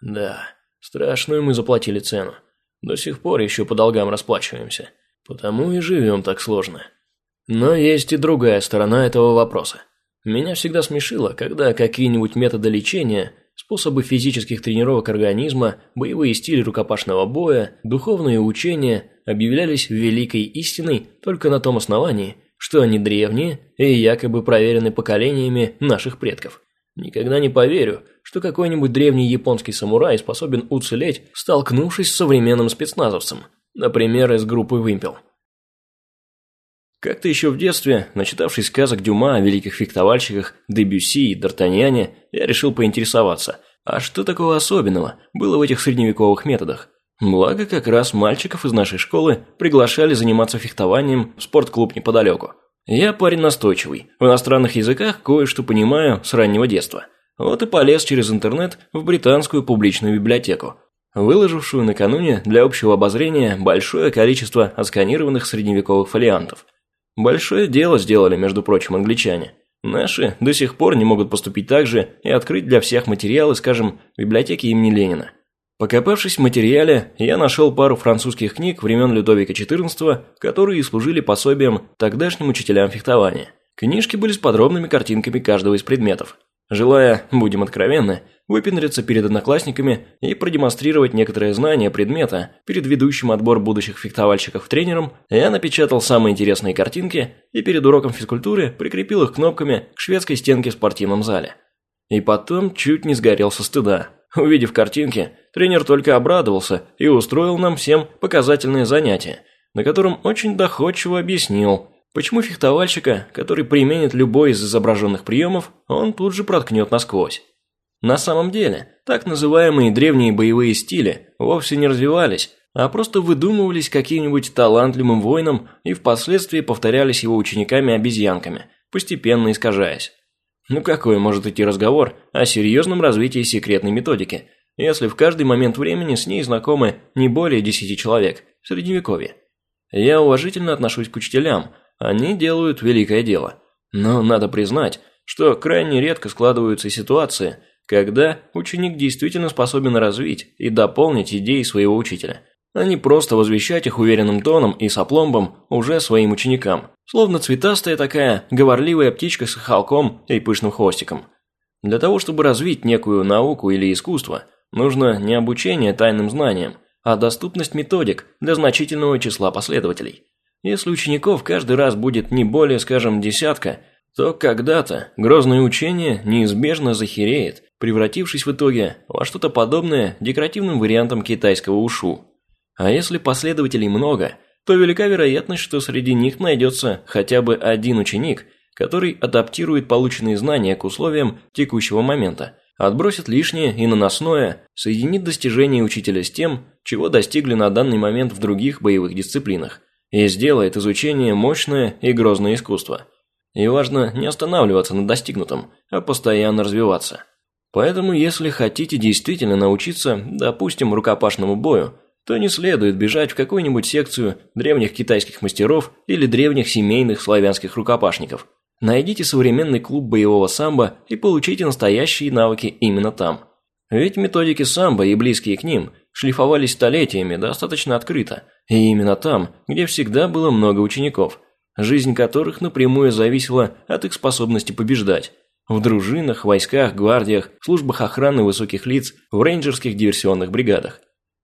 Да, страшную мы заплатили цену. До сих пор еще по долгам расплачиваемся. Потому и живем так сложно. Но есть и другая сторона этого вопроса. Меня всегда смешило, когда какие-нибудь методы лечения, способы физических тренировок организма, боевые стили рукопашного боя, духовные учения объявлялись великой истиной только на том основании, что они древние и якобы проверены поколениями наших предков. Никогда не поверю, что какой-нибудь древний японский самурай способен уцелеть, столкнувшись с современным спецназовцем, например, из группы «Вымпел». Как-то еще в детстве, начитавшись сказок Дюма о великих фехтовальщиках Дебюсси и Д'Артаньяне, я решил поинтересоваться, а что такого особенного было в этих средневековых методах? Благо, как раз мальчиков из нашей школы приглашали заниматься фехтованием в спортклуб неподалеку. Я парень настойчивый, в иностранных языках кое-что понимаю с раннего детства. Вот и полез через интернет в британскую публичную библиотеку, выложившую накануне для общего обозрения большое количество отсканированных средневековых фолиантов. Большое дело сделали, между прочим, англичане. Наши до сих пор не могут поступить так же и открыть для всех материалы, скажем, библиотеки имени Ленина. Покопавшись в материале, я нашел пару французских книг времен Людовика XIV, которые служили пособием тогдашним учителям фехтования. Книжки были с подробными картинками каждого из предметов. Желая, будем откровенны, выпендриться перед одноклассниками и продемонстрировать некоторые знания предмета перед ведущим отбор будущих фехтовальщиков тренером, я напечатал самые интересные картинки и перед уроком физкультуры прикрепил их кнопками к шведской стенке в спортивном зале. И потом чуть не сгорел со стыда. Увидев картинки, тренер только обрадовался и устроил нам всем показательное занятие, на котором очень доходчиво объяснил, почему фехтовальщика, который применит любой из изображенных приемов, он тут же проткнет насквозь. На самом деле, так называемые древние боевые стили вовсе не развивались, а просто выдумывались каким-нибудь талантливым воином и впоследствии повторялись его учениками-обезьянками, постепенно искажаясь. Ну какой может идти разговор о серьезном развитии секретной методики, если в каждый момент времени с ней знакомы не более десяти человек в Средневековье? Я уважительно отношусь к учителям, они делают великое дело. Но надо признать, что крайне редко складываются ситуации, когда ученик действительно способен развить и дополнить идеи своего учителя – а не просто возвещать их уверенным тоном и с опломбом уже своим ученикам, словно цветастая такая говорливая птичка с хохолком и пышным хвостиком. Для того, чтобы развить некую науку или искусство, нужно не обучение тайным знаниям, а доступность методик для значительного числа последователей. Если учеников каждый раз будет не более, скажем, десятка, то когда-то грозное учение неизбежно захереет, превратившись в итоге во что-то подобное декоративным вариантам китайского ушу. А если последователей много, то велика вероятность, что среди них найдется хотя бы один ученик, который адаптирует полученные знания к условиям текущего момента, отбросит лишнее и наносное, соединит достижения учителя с тем, чего достигли на данный момент в других боевых дисциплинах, и сделает изучение мощное и грозное искусство. И важно не останавливаться на достигнутом, а постоянно развиваться. Поэтому, если хотите действительно научиться, допустим, рукопашному бою, то не следует бежать в какую-нибудь секцию древних китайских мастеров или древних семейных славянских рукопашников. Найдите современный клуб боевого самбо и получите настоящие навыки именно там. Ведь методики самбо и близкие к ним шлифовались столетиями достаточно открыто, и именно там, где всегда было много учеников, жизнь которых напрямую зависела от их способности побеждать. В дружинах, войсках, гвардиях, службах охраны высоких лиц, в рейнджерских диверсионных бригадах.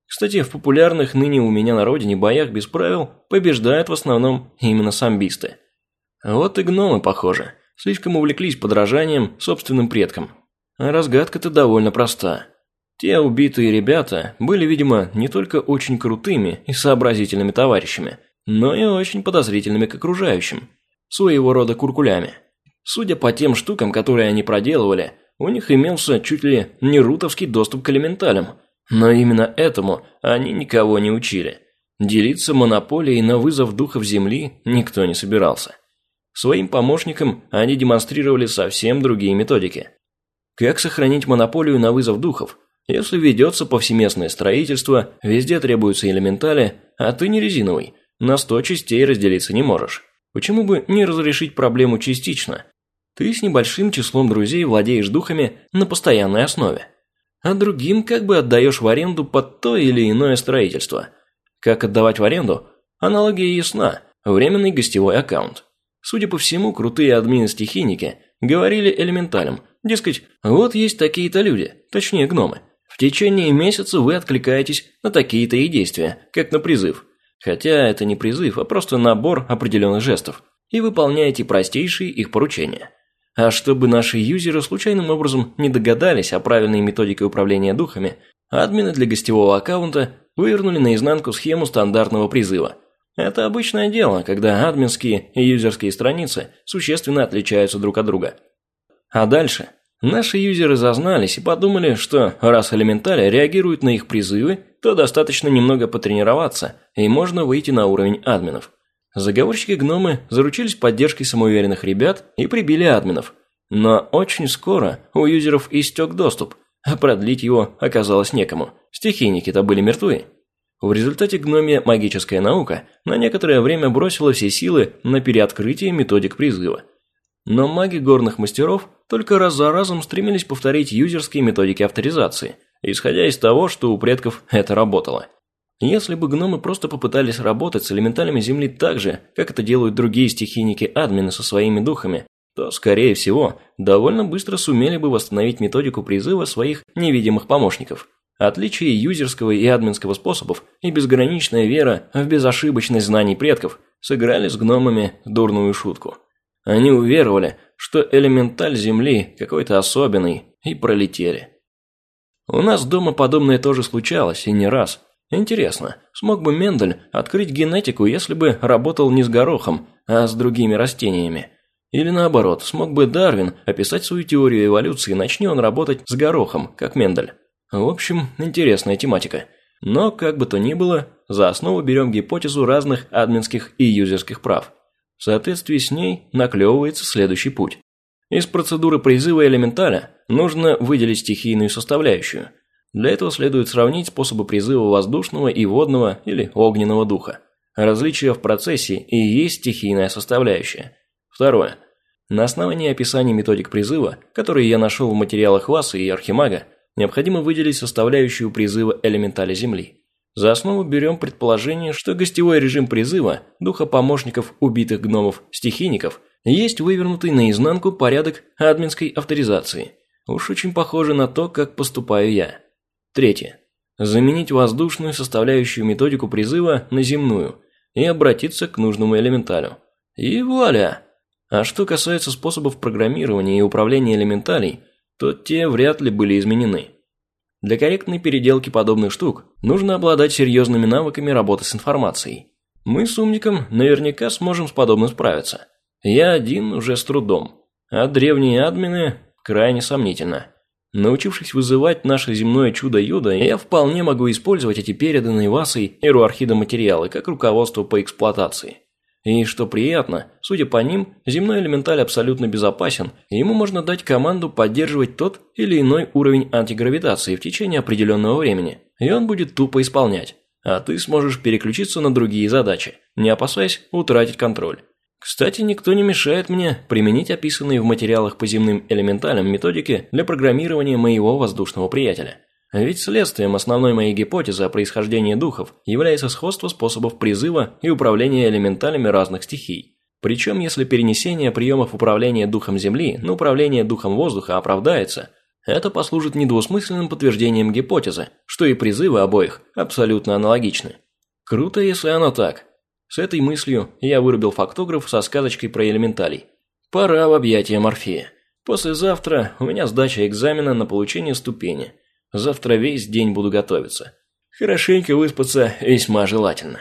Кстати, в популярных ныне у меня на родине боях без правил побеждают в основном именно самбисты. Вот и гномы, похоже, слишком увлеклись подражанием собственным предкам. А разгадка-то довольно проста. Те убитые ребята были, видимо, не только очень крутыми и сообразительными товарищами, но и очень подозрительными к окружающим, своего рода куркулями. Судя по тем штукам, которые они проделывали, у них имелся чуть ли не рутовский доступ к элементалям – но именно этому они никого не учили. Делиться монополией на вызов духов Земли никто не собирался. Своим помощникам они демонстрировали совсем другие методики. Как сохранить монополию на вызов духов, если ведется повсеместное строительство, везде требуются элементали, а ты не резиновый, на сто частей разделиться не можешь. Почему бы не разрешить проблему частично? Ты с небольшим числом друзей владеешь духами на постоянной основе а другим как бы отдаешь в аренду под то или иное строительство. Как отдавать в аренду? Аналогия ясна. Временный гостевой аккаунт. Судя по всему, крутые админы-стихийники говорили элементалям, дескать, вот есть такие-то люди, точнее гномы. В течение месяца вы откликаетесь на такие-то и действия, как на призыв. Хотя это не призыв, а просто набор определенных жестов. И выполняете простейшие их поручения. А чтобы наши юзеры случайным образом не догадались о правильной методике управления духами, админы для гостевого аккаунта вывернули наизнанку схему стандартного призыва. Это обычное дело, когда админские и юзерские страницы существенно отличаются друг от друга. А дальше наши юзеры зазнались и подумали, что раз элементали реагируют на их призывы, то достаточно немного потренироваться, и можно выйти на уровень админов. Заговорщики-гномы заручились поддержкой самоуверенных ребят и прибили админов. Но очень скоро у юзеров истек доступ, а продлить его оказалось некому. Стихийники-то были мертвы. В результате гномия магическая наука на некоторое время бросила все силы на переоткрытие методик призыва. Но маги горных мастеров только раз за разом стремились повторить юзерские методики авторизации, исходя из того, что у предков это работало. Если бы гномы просто попытались работать с элементалями Земли так же, как это делают другие стихийники-админы со своими духами, то, скорее всего, довольно быстро сумели бы восстановить методику призыва своих невидимых помощников. Отличие юзерского и админского способов и безграничная вера в безошибочность знаний предков сыграли с гномами дурную шутку. Они уверовали, что элементаль Земли какой-то особенный, и пролетели. У нас дома подобное тоже случалось, и не раз – Интересно, смог бы Мендель открыть генетику, если бы работал не с горохом, а с другими растениями? Или наоборот, смог бы Дарвин описать свою теорию эволюции, начни он работать с горохом, как Мендель. В общем, интересная тематика. Но, как бы то ни было, за основу берем гипотезу разных админских и юзерских прав. В соответствии с ней наклевывается следующий путь. Из процедуры призыва элементаля нужно выделить стихийную составляющую. Для этого следует сравнить способы призыва воздушного и водного или огненного духа. Различия в процессе и есть стихийная составляющая. Второе. На основании описаний методик призыва, которые я нашел в материалах Васа и Архимага, необходимо выделить составляющую призыва элементаля Земли. За основу берем предположение, что гостевой режим призыва духа помощников убитых гномов-стихийников есть вывернутый наизнанку порядок админской авторизации. Уж очень похоже на то, как поступаю я. Третье. Заменить воздушную составляющую методику призыва на земную и обратиться к нужному элементалю. И вуаля! А что касается способов программирования и управления элементалей, то те вряд ли были изменены. Для корректной переделки подобных штук нужно обладать серьезными навыками работы с информацией. Мы с умником наверняка сможем с подобным справиться. Я один уже с трудом, а древние админы крайне сомнительно. Научившись вызывать наше земное чудо-юдо, я вполне могу использовать эти переданные Васой Эруархида материалы как руководство по эксплуатации. И что приятно, судя по ним, земной элементаль абсолютно безопасен, и ему можно дать команду поддерживать тот или иной уровень антигравитации в течение определенного времени, и он будет тупо исполнять. А ты сможешь переключиться на другие задачи, не опасаясь утратить контроль. Кстати, никто не мешает мне применить описанные в материалах по земным элементалям методики для программирования моего воздушного приятеля. Ведь следствием основной моей гипотезы о происхождении духов является сходство способов призыва и управления элементалями разных стихий. Причем, если перенесение приемов управления духом Земли на управление духом воздуха оправдается, это послужит недвусмысленным подтверждением гипотезы, что и призывы обоих абсолютно аналогичны. Круто, если оно так. С этой мыслью я вырубил фактограф со сказочкой про элементалей. Пора в объятия Морфея. Послезавтра у меня сдача экзамена на получение ступени – Завтра весь день буду готовиться. Хорошенько выспаться весьма желательно.